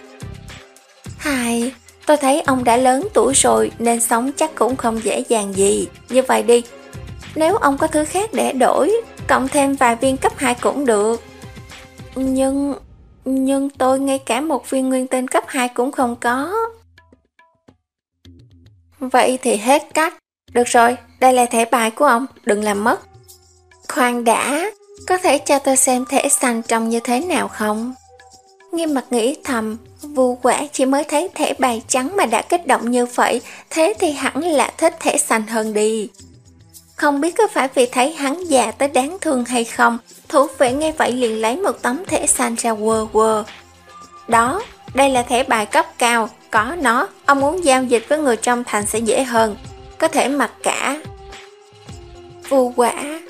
Hai, tôi thấy ông đã lớn tuổi rồi nên sống chắc cũng không dễ dàng gì. Như vậy đi, nếu ông có thứ khác để đổi, cộng thêm vài viên cấp 2 cũng được. Nhưng nhưng tôi ngay cả một viên nguyên tinh cấp 2 cũng không có. Vậy thì hết cách. Được rồi, đây là thẻ bài của ông, đừng làm mất. Khoan đã, có thể cho tôi xem thẻ xanh trông như thế nào không? Nghiêm mặt nghĩ thầm, vu quả chỉ mới thấy thẻ bài trắng mà đã kích động như vậy, thế thì hẳn là thích thẻ xanh hơn đi. Không biết có phải vì thấy hắn già tới đáng thương hay không, thủ vệ nghe vậy liền lấy một tấm thẻ xanh ra quơ quơ. Đó, đây là thẻ bài cấp cao, có nó, ông muốn giao dịch với người trong thành sẽ dễ hơn, có thể mặc cả. Vù quả,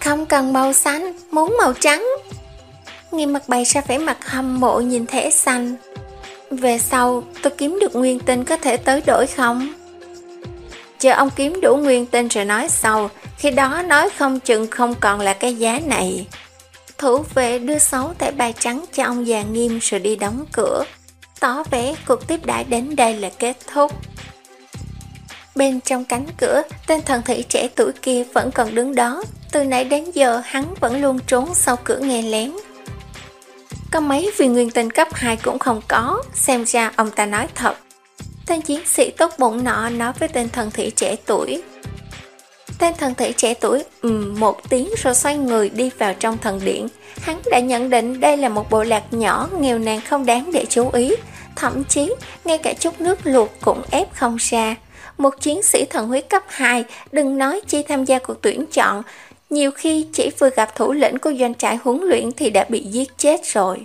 không cần màu xanh, muốn màu trắng. Nghiêm mặt bày ra vẻ mặt hâm mộ nhìn thẻ xanh. Về sau, tôi kiếm được nguyên tinh có thể tới đổi không? Chờ ông kiếm đủ nguyên tên rồi nói sau, khi đó nói không chừng không còn là cái giá này. Thủ vệ đưa sáu thẻ bài trắng cho ông già nghiêm rồi đi đóng cửa, tỏ vẻ cuộc tiếp đãi đến đây là kết thúc. Bên trong cánh cửa, tên thần thị trẻ tuổi kia vẫn còn đứng đó, từ nãy đến giờ hắn vẫn luôn trốn sau cửa nghe lén. Có mấy vì nguyên tình cấp 2 cũng không có, xem ra ông ta nói thật. Tên chiến sĩ tốt bụng nọ nói với tên thần thị trẻ tuổi. Tên thần thị trẻ tuổi ừm một tiếng rồi xoay người đi vào trong thần điện. Hắn đã nhận định đây là một bộ lạc nhỏ nghèo nàn không đáng để chú ý. Thậm chí, ngay cả chút nước luộc cũng ép không ra. Một chiến sĩ thần huyết cấp 2, đừng nói chi tham gia cuộc tuyển chọn, nhiều khi chỉ vừa gặp thủ lĩnh của doanh trại huấn luyện thì đã bị giết chết rồi.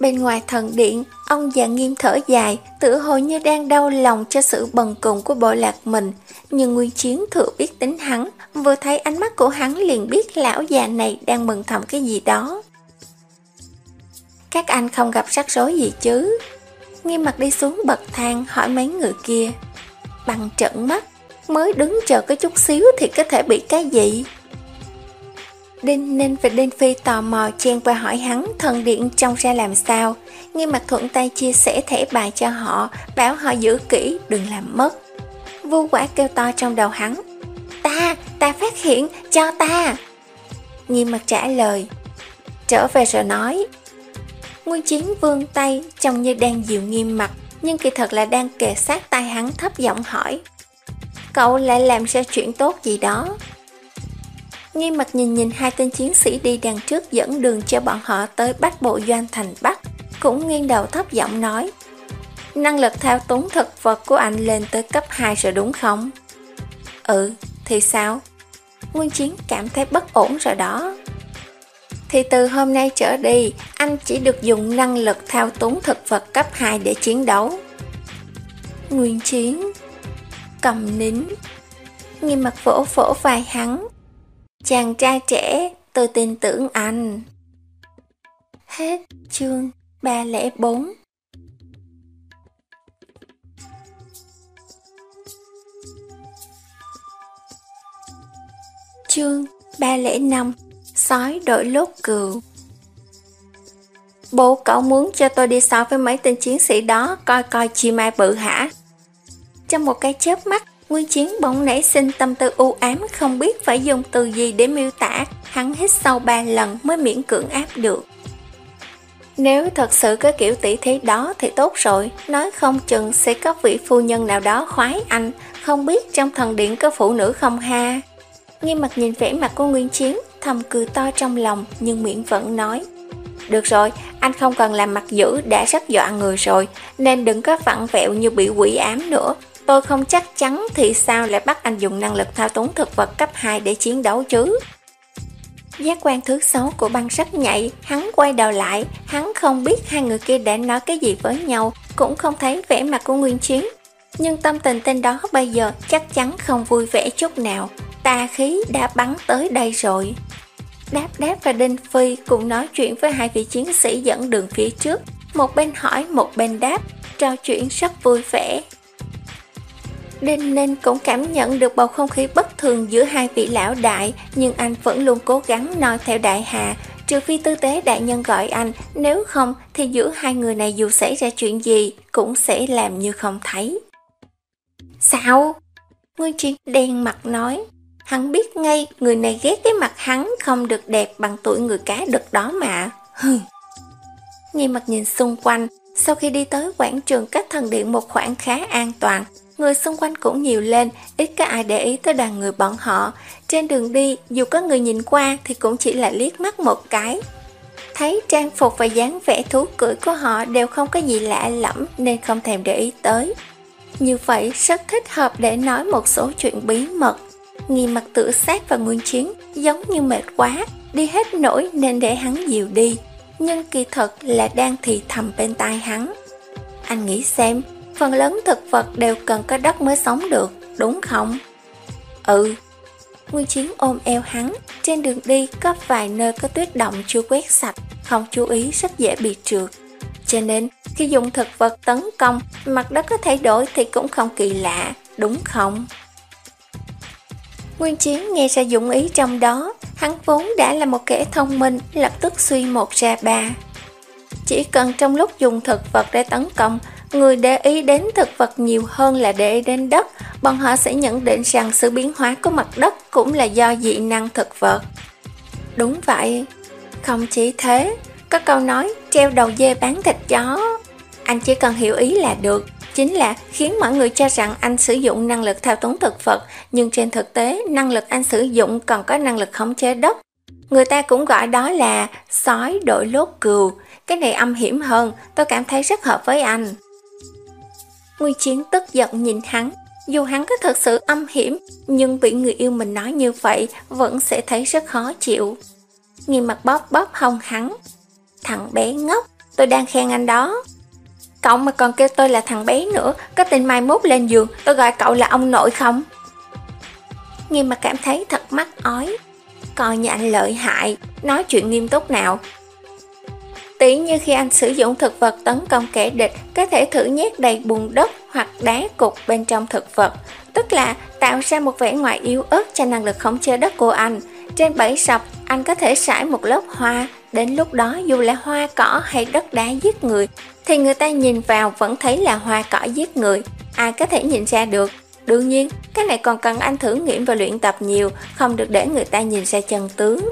Bên ngoài thần điện, ông già nghiêm thở dài, tự hồ như đang đau lòng cho sự bần cùng của bộ lạc mình. Nhưng Nguyên Chiến thừa biết tính hắn, vừa thấy ánh mắt của hắn liền biết lão già này đang mừng thầm cái gì đó. Các anh không gặp rắc rối gì chứ? Nghiêm mặt đi xuống bậc thang hỏi mấy người kia. Bằng trận mắt, mới đứng chờ có chút xíu thì có thể bị cái gì? Đinh Ninh và Đinh Phi tò mò chen qua hỏi hắn thần điện trông ra làm sao. Nghiêm mặt thuận tay chia sẻ thẻ bài cho họ, bảo họ giữ kỹ, đừng làm mất. Vu quả kêu to trong đầu hắn. Ta, ta phát hiện, cho ta. Nghiêm mặt trả lời. Trở về rồi nói. Nguyên chiến vương tay, trông như đang dịu nghiêm mặt, nhưng kỳ thật là đang kề sát tay hắn thấp giọng hỏi. Cậu lại làm ra chuyện tốt gì đó. Nghiêm mặt nhìn nhìn hai tên chiến sĩ đi đằng trước dẫn đường cho bọn họ tới bách bộ doanh thành Bắc, cũng nghiêng đầu thấp giọng nói. Năng lực thao túng thực vật của anh lên tới cấp 2 rồi đúng không? Ừ, thì sao? Nguyên Chiến cảm thấy bất ổn rồi đó. Thì từ hôm nay trở đi, anh chỉ được dùng năng lực thao túng thực vật cấp 2 để chiến đấu. Nguyên Chiến Cầm nín Nghiêm mặt vỗ vỗ vai hắn Chàng trai trẻ, tôi tin tưởng anh. Hết chương 304 Chương 305 Sói đổi lốt cừu Bố cậu muốn cho tôi đi so với mấy tên chiến sĩ đó coi coi chi mai bự hả? Trong một cái chớp mắt, Nguyên Chiến bỗng nảy sinh tâm tư u ám không biết phải dùng từ gì để miêu tả, hắn hít sâu ba lần mới miễn cưỡng áp được. Nếu thật sự có kiểu tỷ thí đó thì tốt rồi, nói không chừng sẽ có vị phu nhân nào đó khoái anh, không biết trong thần điện có phụ nữ không ha. Nghiêm mặt nhìn vẻ mặt của Nguyên Chiến, thầm cười to trong lòng nhưng miệng vẫn nói. Được rồi, anh không cần làm mặt dữ đã rất dọa người rồi, nên đừng có vặn vẹo như bị quỷ ám nữa, Tôi không chắc chắn thì sao lại bắt anh dùng năng lực thao túng thực vật cấp 2 để chiến đấu chứ? Giác quan thứ sáu của băng rất nhạy, hắn quay đầu lại, hắn không biết hai người kia đã nói cái gì với nhau, cũng không thấy vẻ mặt của Nguyên Chiến. Nhưng tâm tình tên đó bây giờ chắc chắn không vui vẻ chút nào, tà khí đã bắn tới đây rồi. Đáp Đáp và Đinh Phi cùng nói chuyện với hai vị chiến sĩ dẫn đường phía trước, một bên hỏi một bên đáp, trò chuyện rất vui vẻ. Đinh Ninh cũng cảm nhận được bầu không khí bất thường giữa hai vị lão đại, nhưng anh vẫn luôn cố gắng nói theo đại hạ, trừ phi tư tế đại nhân gọi anh, nếu không thì giữa hai người này dù xảy ra chuyện gì cũng sẽ làm như không thấy. Sao? Nguyên Chiến đen mặt nói, Hắn biết ngay người này ghét cái mặt hắn không được đẹp bằng tuổi người cá đực đó mà. Hừ. Nghi mặt nhìn xung quanh, sau khi đi tới quảng trường cách thần điện một khoảng khá an toàn, người xung quanh cũng nhiều lên, ít có ai để ý tới đoàn người bọn họ. Trên đường đi, dù có người nhìn qua thì cũng chỉ là liếc mắt một cái. Thấy trang phục và dáng vẻ thú cưỡi của họ đều không có gì lạ lẫm nên không thèm để ý tới. Như vậy rất thích hợp để nói một số chuyện bí mật. Nghi mặt tự sát và nguyên chiến giống như mệt quá, đi hết nổi nên để hắn dịu đi. Nhưng kỳ thật là đang thì thầm bên tai hắn. Anh nghĩ xem, phần lớn thực vật đều cần có đất mới sống được, đúng không? Ừ. Nguyên chiến ôm eo hắn, trên đường đi có vài nơi có tuyết động chưa quét sạch, không chú ý rất dễ bị trượt. Cho nên, khi dùng thực vật tấn công, mặt đất có thay đổi thì cũng không kỳ lạ, đúng không? Nguyên Chiến nghe ra dụng ý trong đó, hắn vốn đã là một kẻ thông minh, lập tức suy một ra ba. Chỉ cần trong lúc dùng thực vật để tấn công, người để ý đến thực vật nhiều hơn là để ý đến đất, bọn họ sẽ nhận định rằng sự biến hóa của mặt đất cũng là do dị năng thực vật. Đúng vậy, không chỉ thế, có câu nói treo đầu dê bán thịt chó. Anh chỉ cần hiểu ý là được, chính là khiến mọi người cho rằng anh sử dụng năng lực thao túng thực vật, nhưng trên thực tế năng lực anh sử dụng còn có năng lực khống chế đất. Người ta cũng gọi đó là sói đội lốt cừu, cái này âm hiểm hơn, tôi cảm thấy rất hợp với anh. Nguyên Chiến tức giận nhìn hắn, dù hắn có thật sự âm hiểm, nhưng bị người yêu mình nói như vậy vẫn sẽ thấy rất khó chịu. Nghiêm mặt bóp bóp hông hắn, Thằng bé ngốc, tôi đang khen anh đó. Cậu mà còn kêu tôi là thằng bé nữa, có tin mai mốt lên giường, tôi gọi cậu là ông nội không? Nghiêm mặt cảm thấy thật mắc ói. Coi như anh lợi hại, nói chuyện nghiêm túc nào. Tỷ như khi anh sử dụng thực vật tấn công kẻ địch, có thể thử nhét đầy bùn đất hoặc đá cục bên trong thực vật, tức là tạo ra một vẻ ngoài yếu ớt cho năng lực khống chế đất của anh. Trên bẫy sập, anh có thể sải một lớp hoa, Đến lúc đó dù là hoa cỏ hay đất đá giết người, thì người ta nhìn vào vẫn thấy là hoa cỏ giết người. Ai có thể nhìn ra được? Đương nhiên, cái này còn cần anh thử nghiệm và luyện tập nhiều, không được để người ta nhìn ra chân tướng.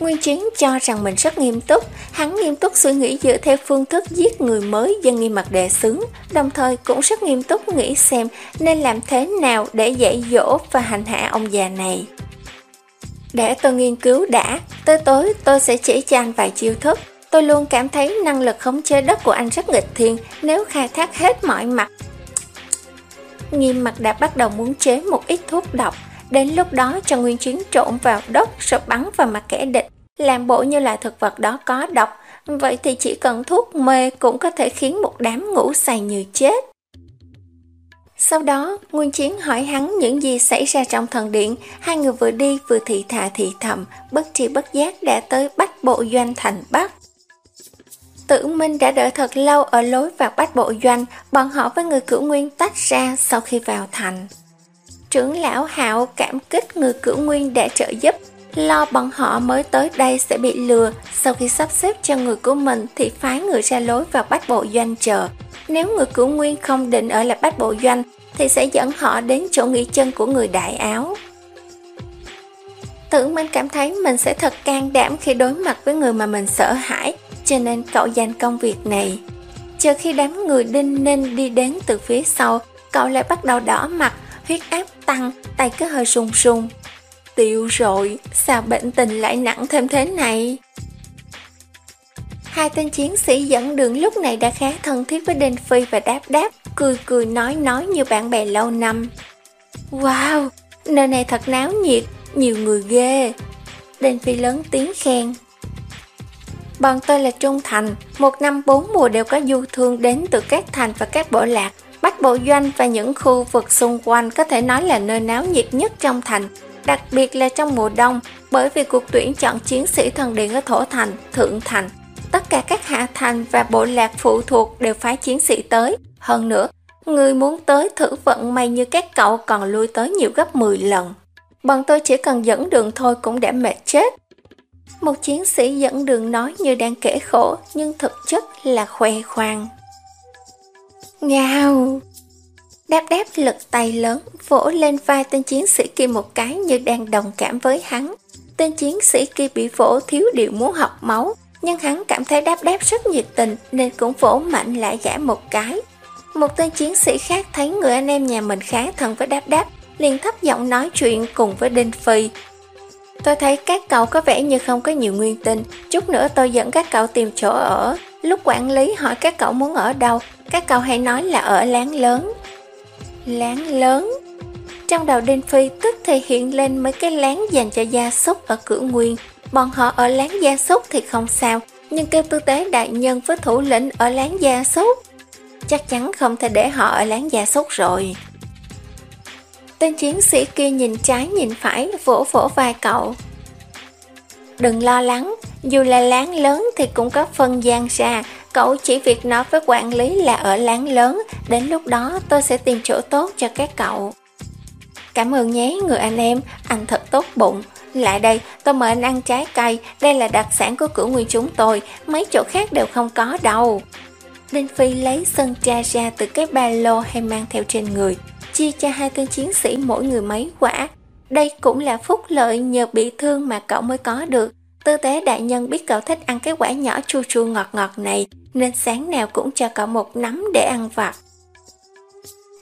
Nguyên Chiến cho rằng mình rất nghiêm túc, hắn nghiêm túc suy nghĩ dựa theo phương thức giết người mới dân nghi mặt đề xứng, đồng thời cũng rất nghiêm túc nghĩ xem nên làm thế nào để dạy dỗ và hành hạ ông già này. Để tôi nghiên cứu đã, tới tối tôi sẽ chỉ cho anh vài chiêu thức. Tôi luôn cảm thấy năng lực khống chế đất của anh rất nghịch thiên nếu khai thác hết mọi mặt. Nghiêm mặt đã bắt đầu muốn chế một ít thuốc độc, đến lúc đó cho nguyên chiến trộn vào đất rồi bắn vào mặt kẻ địch, làm bộ như là thực vật đó có độc, vậy thì chỉ cần thuốc mê cũng có thể khiến một đám ngủ say như chết. Sau đó, Nguyên Chiến hỏi hắn những gì xảy ra trong thần điện, hai người vừa đi vừa thị thà thị thầm, bất tri bất giác đã tới bách bộ doanh thành Bắc. Tử Minh đã đợi thật lâu ở lối vào bách bộ doanh, bọn họ với người cửu nguyên tách ra sau khi vào thành. Trưởng lão Hạo cảm kích người cửu nguyên đã trợ giúp, lo bọn họ mới tới đây sẽ bị lừa, sau khi sắp xếp cho người của mình thì phái người ra lối vào bách bộ doanh chờ. Nếu người cửu nguyên không định ở lại bách bộ doanh thì sẽ dẫn họ đến chỗ nghỉ chân của người đại áo. Tử Minh cảm thấy mình sẽ thật can đảm khi đối mặt với người mà mình sợ hãi, cho nên cậu dành công việc này. Chờ khi đám người đinh ninh đi đến từ phía sau, cậu lại bắt đầu đỏ mặt, huyết áp tăng, tay cứ hơi sung sung. Tiêu rồi, sao bệnh tình lại nặng thêm thế này? Hai tên chiến sĩ dẫn đường lúc này đã khá thân thiết với Đinh Phi và Đáp Đáp, cười cười nói nói như bạn bè lâu năm. Wow, nơi này thật náo nhiệt, nhiều người ghê. Đinh Phi lớn tiếng khen. Bọn tôi là Trung Thành, một năm bốn mùa đều có du thương đến từ các thành và các bộ lạc. Bắc Bộ Doanh và những khu vực xung quanh có thể nói là nơi náo nhiệt nhất trong thành, đặc biệt là trong mùa đông, bởi vì cuộc tuyển chọn chiến sĩ thần điện ở Thổ Thành, Thượng Thành tất cả các hạ thành và bộ lạc phụ thuộc đều phái chiến sĩ tới. Hơn nữa, người muốn tới thử vận may như các cậu còn lui tới nhiều gấp 10 lần. Bọn tôi chỉ cần dẫn đường thôi cũng đã mệt chết. Một chiến sĩ dẫn đường nói như đang kể khổ nhưng thực chất là khoe khoang. Ngao! Đáp đáp lực tay lớn, vỗ lên vai tên chiến sĩ kia một cái như đang đồng cảm với hắn. Tên chiến sĩ kia bị vỗ thiếu điều muốn học máu, nhưng hắn cảm thấy đáp đáp rất nhiệt tình nên cũng vỗ mạnh lại giả một cái. Một tên chiến sĩ khác thấy người anh em nhà mình khá thân với đáp đáp, liền thấp giọng nói chuyện cùng với Đinh Phi. Tôi thấy các cậu có vẻ như không có nhiều nguyên tin, chút nữa tôi dẫn các cậu tìm chỗ ở. Lúc quản lý hỏi các cậu muốn ở đâu, các cậu hãy nói là ở láng lớn. Láng lớn? Trong đầu Đinh Phi tức thì hiện lên mấy cái láng dành cho gia súc ở cửa nguyên. Bọn họ ở láng gia súc thì không sao, nhưng kêu tư tế đại nhân với thủ lĩnh ở láng gia súc. Chắc chắn không thể để họ ở láng gia súc rồi. Tên chiến sĩ kia nhìn trái nhìn phải, vỗ vỗ vai cậu. Đừng lo lắng, dù là láng lớn thì cũng có phân gian xa, cậu chỉ việc nói với quản lý là ở láng lớn, đến lúc đó tôi sẽ tìm chỗ tốt cho các cậu. Cảm ơn nhé người anh em, anh thật tốt bụng. Lại đây, tôi mời anh ăn trái cây, đây là đặc sản của cửa nguyên chúng tôi, mấy chỗ khác đều không có đâu. Đinh Phi lấy sân tra ra từ cái ba lô hay mang theo trên người, chia cho hai tên chiến sĩ mỗi người mấy quả. Đây cũng là phúc lợi nhờ bị thương mà cậu mới có được. Tư tế đại nhân biết cậu thích ăn cái quả nhỏ chua chua ngọt ngọt này, nên sáng nào cũng cho cậu một nắm để ăn vặt.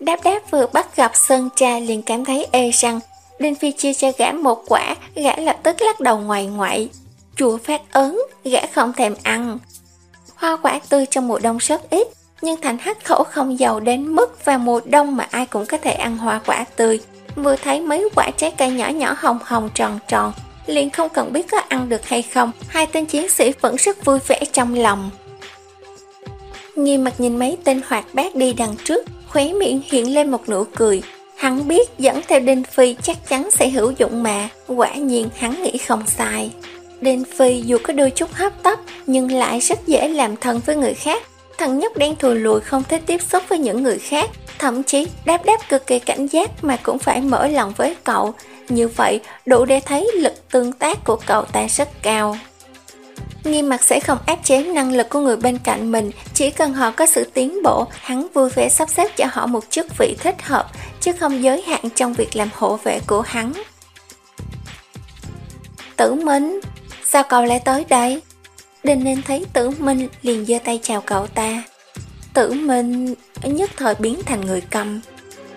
Đáp đáp vừa bắt gặp Sơn Tra liền cảm thấy ê răng. Đinh Phi chia cho gã một quả, gã lập tức lắc đầu ngoài ngoại. Chùa phát ớn, gã không thèm ăn. Hoa quả tươi trong mùa đông rất ít, nhưng thành hắc khẩu không giàu đến mức vào mùa đông mà ai cũng có thể ăn hoa quả tươi. Vừa thấy mấy quả trái cây nhỏ nhỏ hồng hồng tròn tròn, liền không cần biết có ăn được hay không, hai tên chiến sĩ vẫn rất vui vẻ trong lòng. Nghi mặt nhìn mấy tên hoạt bát đi đằng trước, khóe miệng hiện lên một nụ cười. Hắn biết dẫn theo Đinh Phi chắc chắn sẽ hữu dụng mà, quả nhiên hắn nghĩ không sai. Đinh Phi dù có đôi chút hấp tấp nhưng lại rất dễ làm thân với người khác, Thằng nhóc đen thùi lùi không thích tiếp xúc với những người khác, thậm chí đáp đáp cực kỳ cảnh giác mà cũng phải mở lòng với cậu. Như vậy, đủ để thấy lực tương tác của cậu ta rất cao. Nghiêm mặt sẽ không áp chế năng lực của người bên cạnh mình, chỉ cần họ có sự tiến bộ, hắn vui vẻ sắp xếp cho họ một chức vị thích hợp, chứ không giới hạn trong việc làm hộ vệ của hắn. Tử Minh, sao cậu lại tới đây? Đinh nên thấy tử minh liền giơ tay chào cậu ta Tử minh nhất thời biến thành người cầm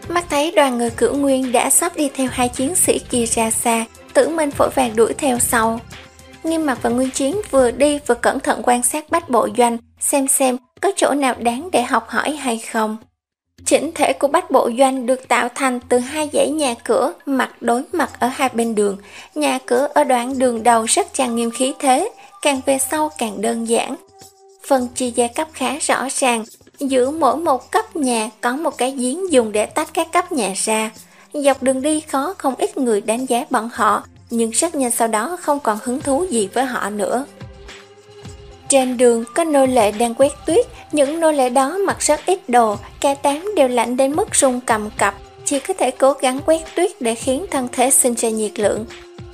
Mắt thấy đoàn người cửu nguyên đã sắp đi theo hai chiến sĩ kia ra xa Tử minh vội vàng đuổi theo sau Nghiêm mặt và Nguyên Chiến vừa đi vừa cẩn thận quan sát bách bộ doanh Xem xem có chỗ nào đáng để học hỏi hay không Chỉnh thể của bách bộ doanh được tạo thành từ hai dãy nhà cửa mặt đối mặt ở hai bên đường. Nhà cửa ở đoạn đường đầu rất trang nghiêm khí thế, càng về sau càng đơn giản. Phần chia gia cấp khá rõ ràng, giữa mỗi một cấp nhà có một cái giếng dùng để tách các cấp nhà ra. Dọc đường đi khó không ít người đánh giá bọn họ, nhưng rất nhanh sau đó không còn hứng thú gì với họ nữa. Trên đường có nô lệ đang quét tuyết, những nô lệ đó mặc rất ít đồ, cả tám đều lạnh đến mức run cầm cập, chỉ có thể cố gắng quét tuyết để khiến thân thể sinh ra nhiệt lượng.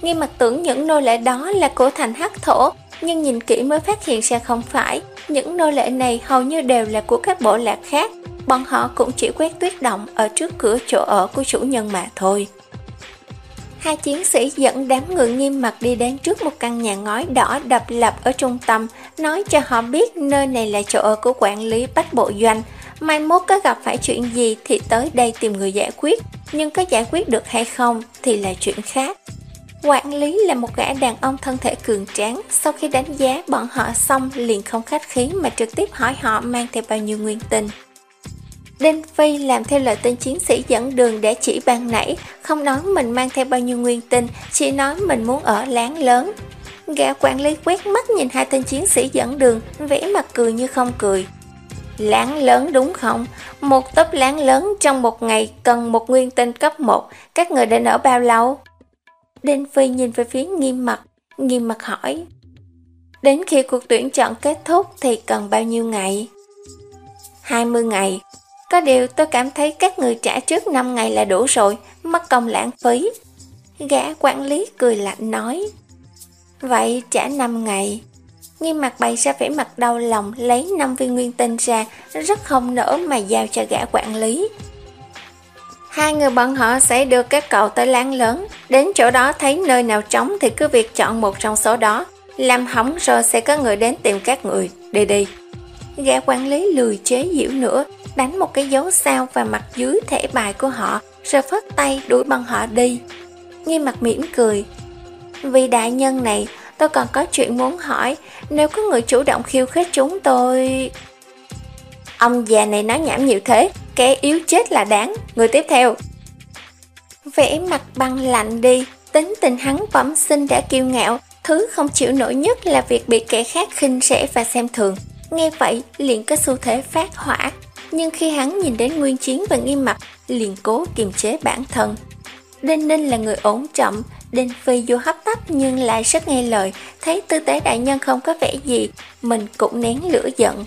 Nghi mặt tưởng những nô lệ đó là của thành hắc thổ, nhưng nhìn kỹ mới phát hiện ra không phải, những nô lệ này hầu như đều là của các bộ lạc khác, bọn họ cũng chỉ quét tuyết động ở trước cửa chỗ ở của chủ nhân mà thôi. Hai chiến sĩ dẫn đám người nghiêm mặt đi đến trước một căn nhà ngói đỏ đập lập ở trung tâm, nói cho họ biết nơi này là chỗ ở của quản lý bách bộ doanh. Mai mốt có gặp phải chuyện gì thì tới đây tìm người giải quyết, nhưng có giải quyết được hay không thì là chuyện khác. Quản lý là một gã đàn ông thân thể cường tráng, sau khi đánh giá bọn họ xong liền không khách khí mà trực tiếp hỏi họ mang theo bao nhiêu nguyên tinh. Đinh Phi làm theo lời tên chiến sĩ dẫn đường để chỉ ban nãy, không nói mình mang theo bao nhiêu nguyên tinh, chỉ nói mình muốn ở láng lớn. Gã quản lý quét mắt nhìn hai tên chiến sĩ dẫn đường, vẽ mặt cười như không cười. Láng lớn đúng không? Một tấp láng lớn trong một ngày cần một nguyên tinh cấp 1, các người định ở bao lâu? Đinh Phi nhìn về phía nghiêm mặt, nghiêm mặt hỏi. Đến khi cuộc tuyển chọn kết thúc thì cần bao nhiêu ngày? 20 ngày. Có điều tôi cảm thấy các người trả trước 5 ngày là đủ rồi, mất công lãng phí. Gã quản lý cười lạnh nói. Vậy trả 5 ngày. Nghiêm mặt bày ra vẻ mặt đau lòng lấy 5 viên nguyên tinh ra, rất không nỡ mà giao cho gã quản lý. Hai người bọn họ sẽ đưa các cậu tới láng lớn, đến chỗ đó thấy nơi nào trống thì cứ việc chọn một trong số đó, làm hỏng rồi sẽ có người đến tìm các người, đi đi. Gã quản lý lười chế giễu nữa, đánh một cái dấu sao vào mặt dưới thẻ bài của họ, rồi phất tay đuổi bọn họ đi. Nghiêm mặt mỉm cười. Vì đại nhân này, tôi còn có chuyện muốn hỏi, nếu có người chủ động khiêu khích chúng tôi... Ông già này nói nhảm nhiều thế, kẻ yếu chết là đáng, người tiếp theo. Vẽ mặt băng lạnh đi, tính tình hắn bẩm sinh đã kiêu ngạo, thứ không chịu nổi nhất là việc bị kẻ khác khinh rẻ và xem thường. Nghe vậy, liền có xu thế phát hỏa, nhưng khi hắn nhìn đến Nguyên Chiến và Nghiêm Mặt, liền cố kiềm chế bản thân. Đinh Ninh là người ổn trọng, Đinh Phi dù hấp tấp nhưng lại rất nghe lời, thấy tư tế đại nhân không có vẻ gì, mình cũng nén lửa giận.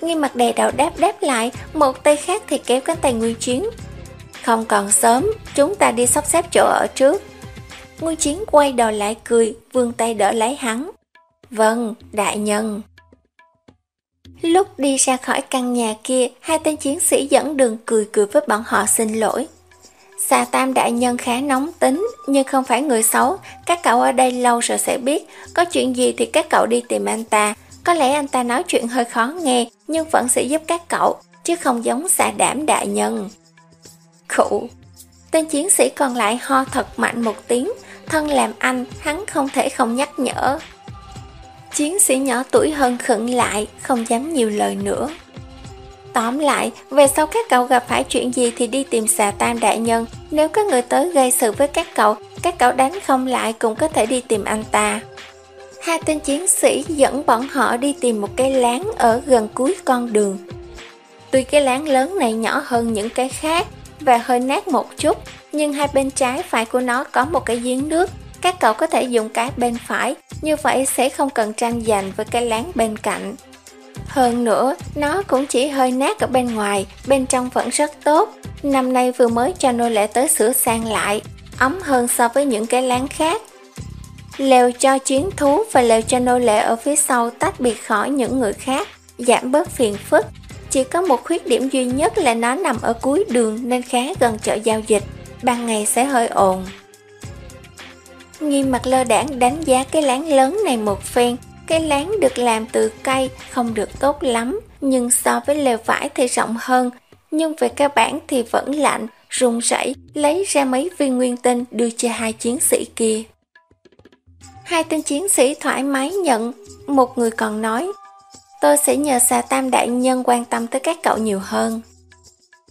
Nghiêm mặt đè đầu đáp đáp lại, một tay khác thì kéo cánh tay Nguyên Chiến. Không còn sớm, chúng ta đi sắp xếp chỗ ở trước. Nguyên Chiến quay đầu lại cười, vươn tay đỡ lấy hắn. Vâng, đại nhân. Lúc đi ra khỏi căn nhà kia, hai tên chiến sĩ dẫn đường cười cười với bọn họ xin lỗi. Xà tam đại nhân khá nóng tính, nhưng không phải người xấu, các cậu ở đây lâu rồi sẽ biết, có chuyện gì thì các cậu đi tìm anh ta. Có lẽ anh ta nói chuyện hơi khó nghe, nhưng vẫn sẽ giúp các cậu, chứ không giống xà đảm đại nhân. Khủ Tên chiến sĩ còn lại ho thật mạnh một tiếng, thân làm anh, hắn không thể không nhắc nhở. Chiến sĩ nhỏ tuổi hơn khẩn lại, không dám nhiều lời nữa. Tóm lại, về sau các cậu gặp phải chuyện gì thì đi tìm xà tam đại nhân. Nếu có người tới gây sự với các cậu, các cậu đánh không lại cũng có thể đi tìm anh ta. Hai tên chiến sĩ dẫn bọn họ đi tìm một cái láng ở gần cuối con đường. Tuy cái láng lớn này nhỏ hơn những cái khác và hơi nát một chút, nhưng hai bên trái phải của nó có một cái giếng nước. Các cậu có thể dùng cái bên phải, như vậy sẽ không cần tranh giành với cái láng bên cạnh. Hơn nữa, nó cũng chỉ hơi nát ở bên ngoài, bên trong vẫn rất tốt. Năm nay vừa mới cho nô lệ tới sửa sang lại, ấm hơn so với những cái láng khác. Lều cho chiến thú và lều cho nô lệ ở phía sau tách biệt khỏi những người khác, giảm bớt phiền phức. Chỉ có một khuyết điểm duy nhất là nó nằm ở cuối đường nên khá gần chợ giao dịch, ban ngày sẽ hơi ồn. Nghiêm mặt lơ đảng đánh giá cái láng lớn này một phen, cái láng được làm từ cây không được tốt lắm, nhưng so với lều vải thì rộng hơn, nhưng về cơ bản thì vẫn lạnh, run rẩy lấy ra mấy viên nguyên tinh đưa cho hai chiến sĩ kia. Hai tên chiến sĩ thoải mái nhận, một người còn nói, tôi sẽ nhờ xà tam đại nhân quan tâm tới các cậu nhiều hơn.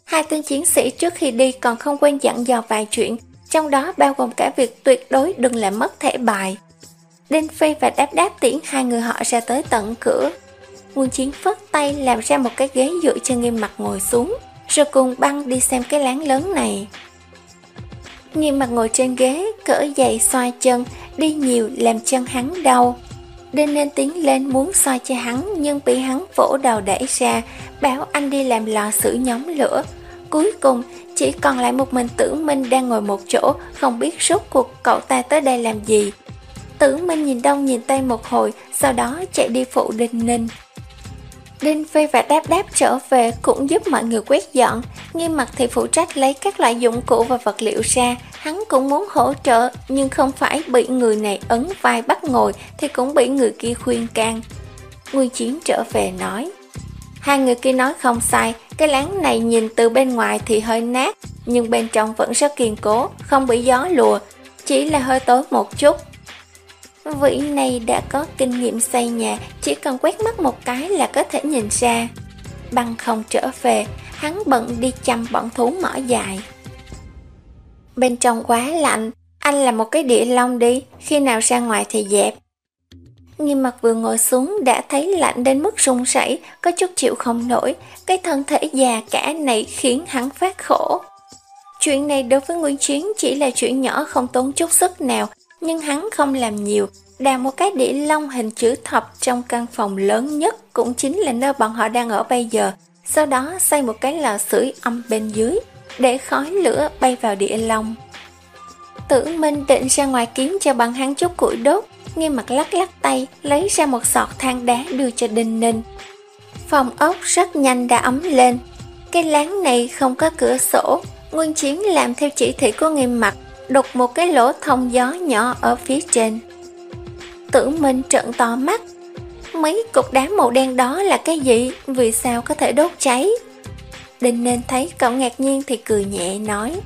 Hai tên chiến sĩ trước khi đi còn không quên dặn dò vài chuyện, trong đó bao gồm cả việc tuyệt đối đừng làm mất thẻ bài. Đinh Phi và Đáp Đáp tiễn hai người họ ra tới tận cửa. Quân Chiến phất tay làm ra một cái ghế dựa cho nghiêm mặt ngồi xuống, rồi cùng băng đi xem cái láng lớn này. Nghiêm mặt ngồi trên ghế, cỡ giày xoa chân, đi nhiều làm chân hắn đau. Đinh lên tiến lên muốn xoa cho hắn nhưng bị hắn vỗ đầu đẩy ra, bảo anh đi làm lò sưởi nhóm lửa. Cuối cùng, chỉ còn lại một mình tử minh đang ngồi một chỗ, không biết rốt cuộc cậu ta tới đây làm gì. Tử Minh nhìn đông nhìn tây một hồi, sau đó chạy đi phụ Đinh Ninh. Đinh Phi và Đáp Đáp trở về cũng giúp mọi người quét dọn, nghiêm mặt thì phụ trách lấy các loại dụng cụ và vật liệu ra, hắn cũng muốn hỗ trợ, nhưng không phải bị người này ấn vai bắt ngồi thì cũng bị người kia khuyên can. Nguyên Chiến trở về nói, hai người kia nói không sai, cái láng này nhìn từ bên ngoài thì hơi nát, nhưng bên trong vẫn rất kiên cố, không bị gió lùa, chỉ là hơi tối một chút, Vị này đã có kinh nghiệm xây nhà, chỉ cần quét mắt một cái là có thể nhìn ra. Băng không trở về, hắn bận đi chăm bọn thú mỏ dài. Bên trong quá lạnh, anh là một cái địa long đi, khi nào ra ngoài thì dẹp. Nghiêm mặt vừa ngồi xuống đã thấy lạnh đến mức run rẩy, có chút chịu không nổi, cái thân thể già cả này khiến hắn phát khổ. Chuyện này đối với Nguyên Chiến chỉ là chuyện nhỏ không tốn chút sức nào, nhưng hắn không làm nhiều, đào một cái đĩa lông hình chữ thập trong căn phòng lớn nhất cũng chính là nơi bọn họ đang ở bây giờ, sau đó xây một cái lò sưởi âm bên dưới, để khói lửa bay vào đĩa lông. Tử Minh định ra ngoài kiếm cho bằng hắn chút củi đốt, nghe mặt lắc lắc tay, lấy ra một sọt than đá đưa cho Đinh Ninh. Phòng ốc rất nhanh đã ấm lên. Cái láng này không có cửa sổ, Nguyên Chiến làm theo chỉ thị của nghiêm mặt, đục một cái lỗ thông gió nhỏ ở phía trên. Tử Minh trợn to mắt. Mấy cục đá màu đen đó là cái gì? Vì sao có thể đốt cháy? Đinh nên thấy cậu ngạc nhiên thì cười nhẹ nói.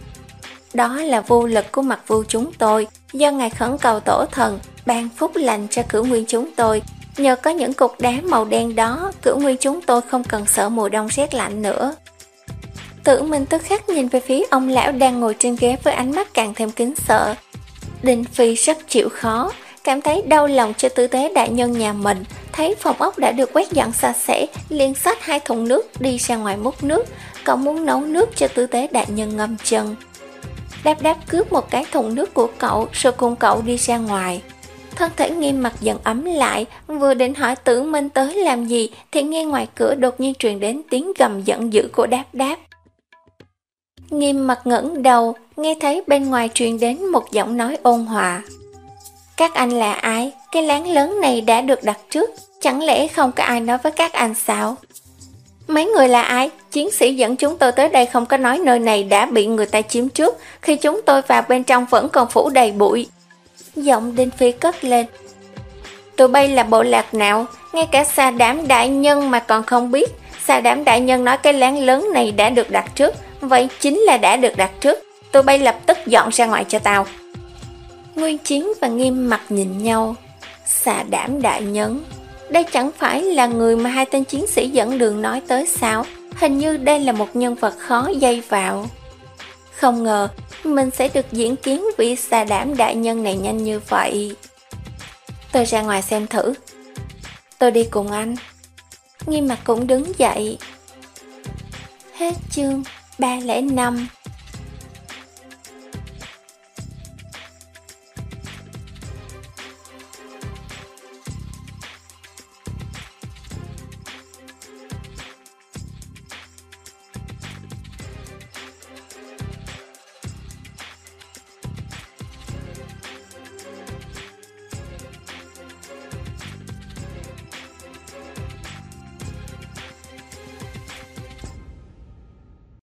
Đó là vô lực của mặt vua chúng tôi, do ngài khẩn cầu tổ thần, ban phúc lành cho cửu nguyên chúng tôi. Nhờ có những cục đá màu đen đó, cửu nguyên chúng tôi không cần sợ mùa đông rét lạnh nữa. Tử Minh tức khắc nhìn về phía ông lão đang ngồi trên ghế với ánh mắt càng thêm kính sợ. Đinh Phi rất chịu khó, cảm thấy đau lòng cho tư tế đại nhân nhà mình, thấy phòng ốc đã được quét dọn sạch sẽ, liền xách hai thùng nước đi ra ngoài múc nước, cậu muốn nấu nước cho tư tế đại nhân ngâm chân. Đáp đáp cướp một cái thùng nước của cậu rồi cùng cậu đi ra ngoài. Thân thể nghiêm mặt dần ấm lại, vừa định hỏi tử minh tới làm gì thì nghe ngoài cửa đột nhiên truyền đến tiếng gầm giận dữ của đáp đáp. Nghiêm mặt ngẩng đầu, nghe thấy bên ngoài truyền đến một giọng nói ôn hòa. Các anh là ai? Cái láng lớn này đã được đặt trước, chẳng lẽ không có ai nói với các anh sao? Mấy người là ai? Chiến sĩ dẫn chúng tôi tới đây không có nói nơi này đã bị người ta chiếm trước, khi chúng tôi vào bên trong vẫn còn phủ đầy bụi. Giọng Đinh Phi cất lên. Tụi bay là bộ lạc nào? Ngay cả xa đám đại nhân mà còn không biết sao đám đại nhân nói cái láng lớn này đã được đặt trước, vậy chính là đã được đặt trước. Tụi bay lập tức dọn ra ngoài cho tao. Nguyên Chiến và Nghiêm mặt nhìn nhau. Xà đảm đại nhân. Đây chẳng phải là người mà hai tên chiến sĩ dẫn đường nói tới sao? Hình như đây là một nhân vật khó dây vào. Không ngờ, mình sẽ được diễn kiến vị xà đảm đại nhân này nhanh như vậy. Tôi ra ngoài xem thử. Tôi đi cùng anh. Nghiêm mặt cũng đứng dậy. Hết chương 305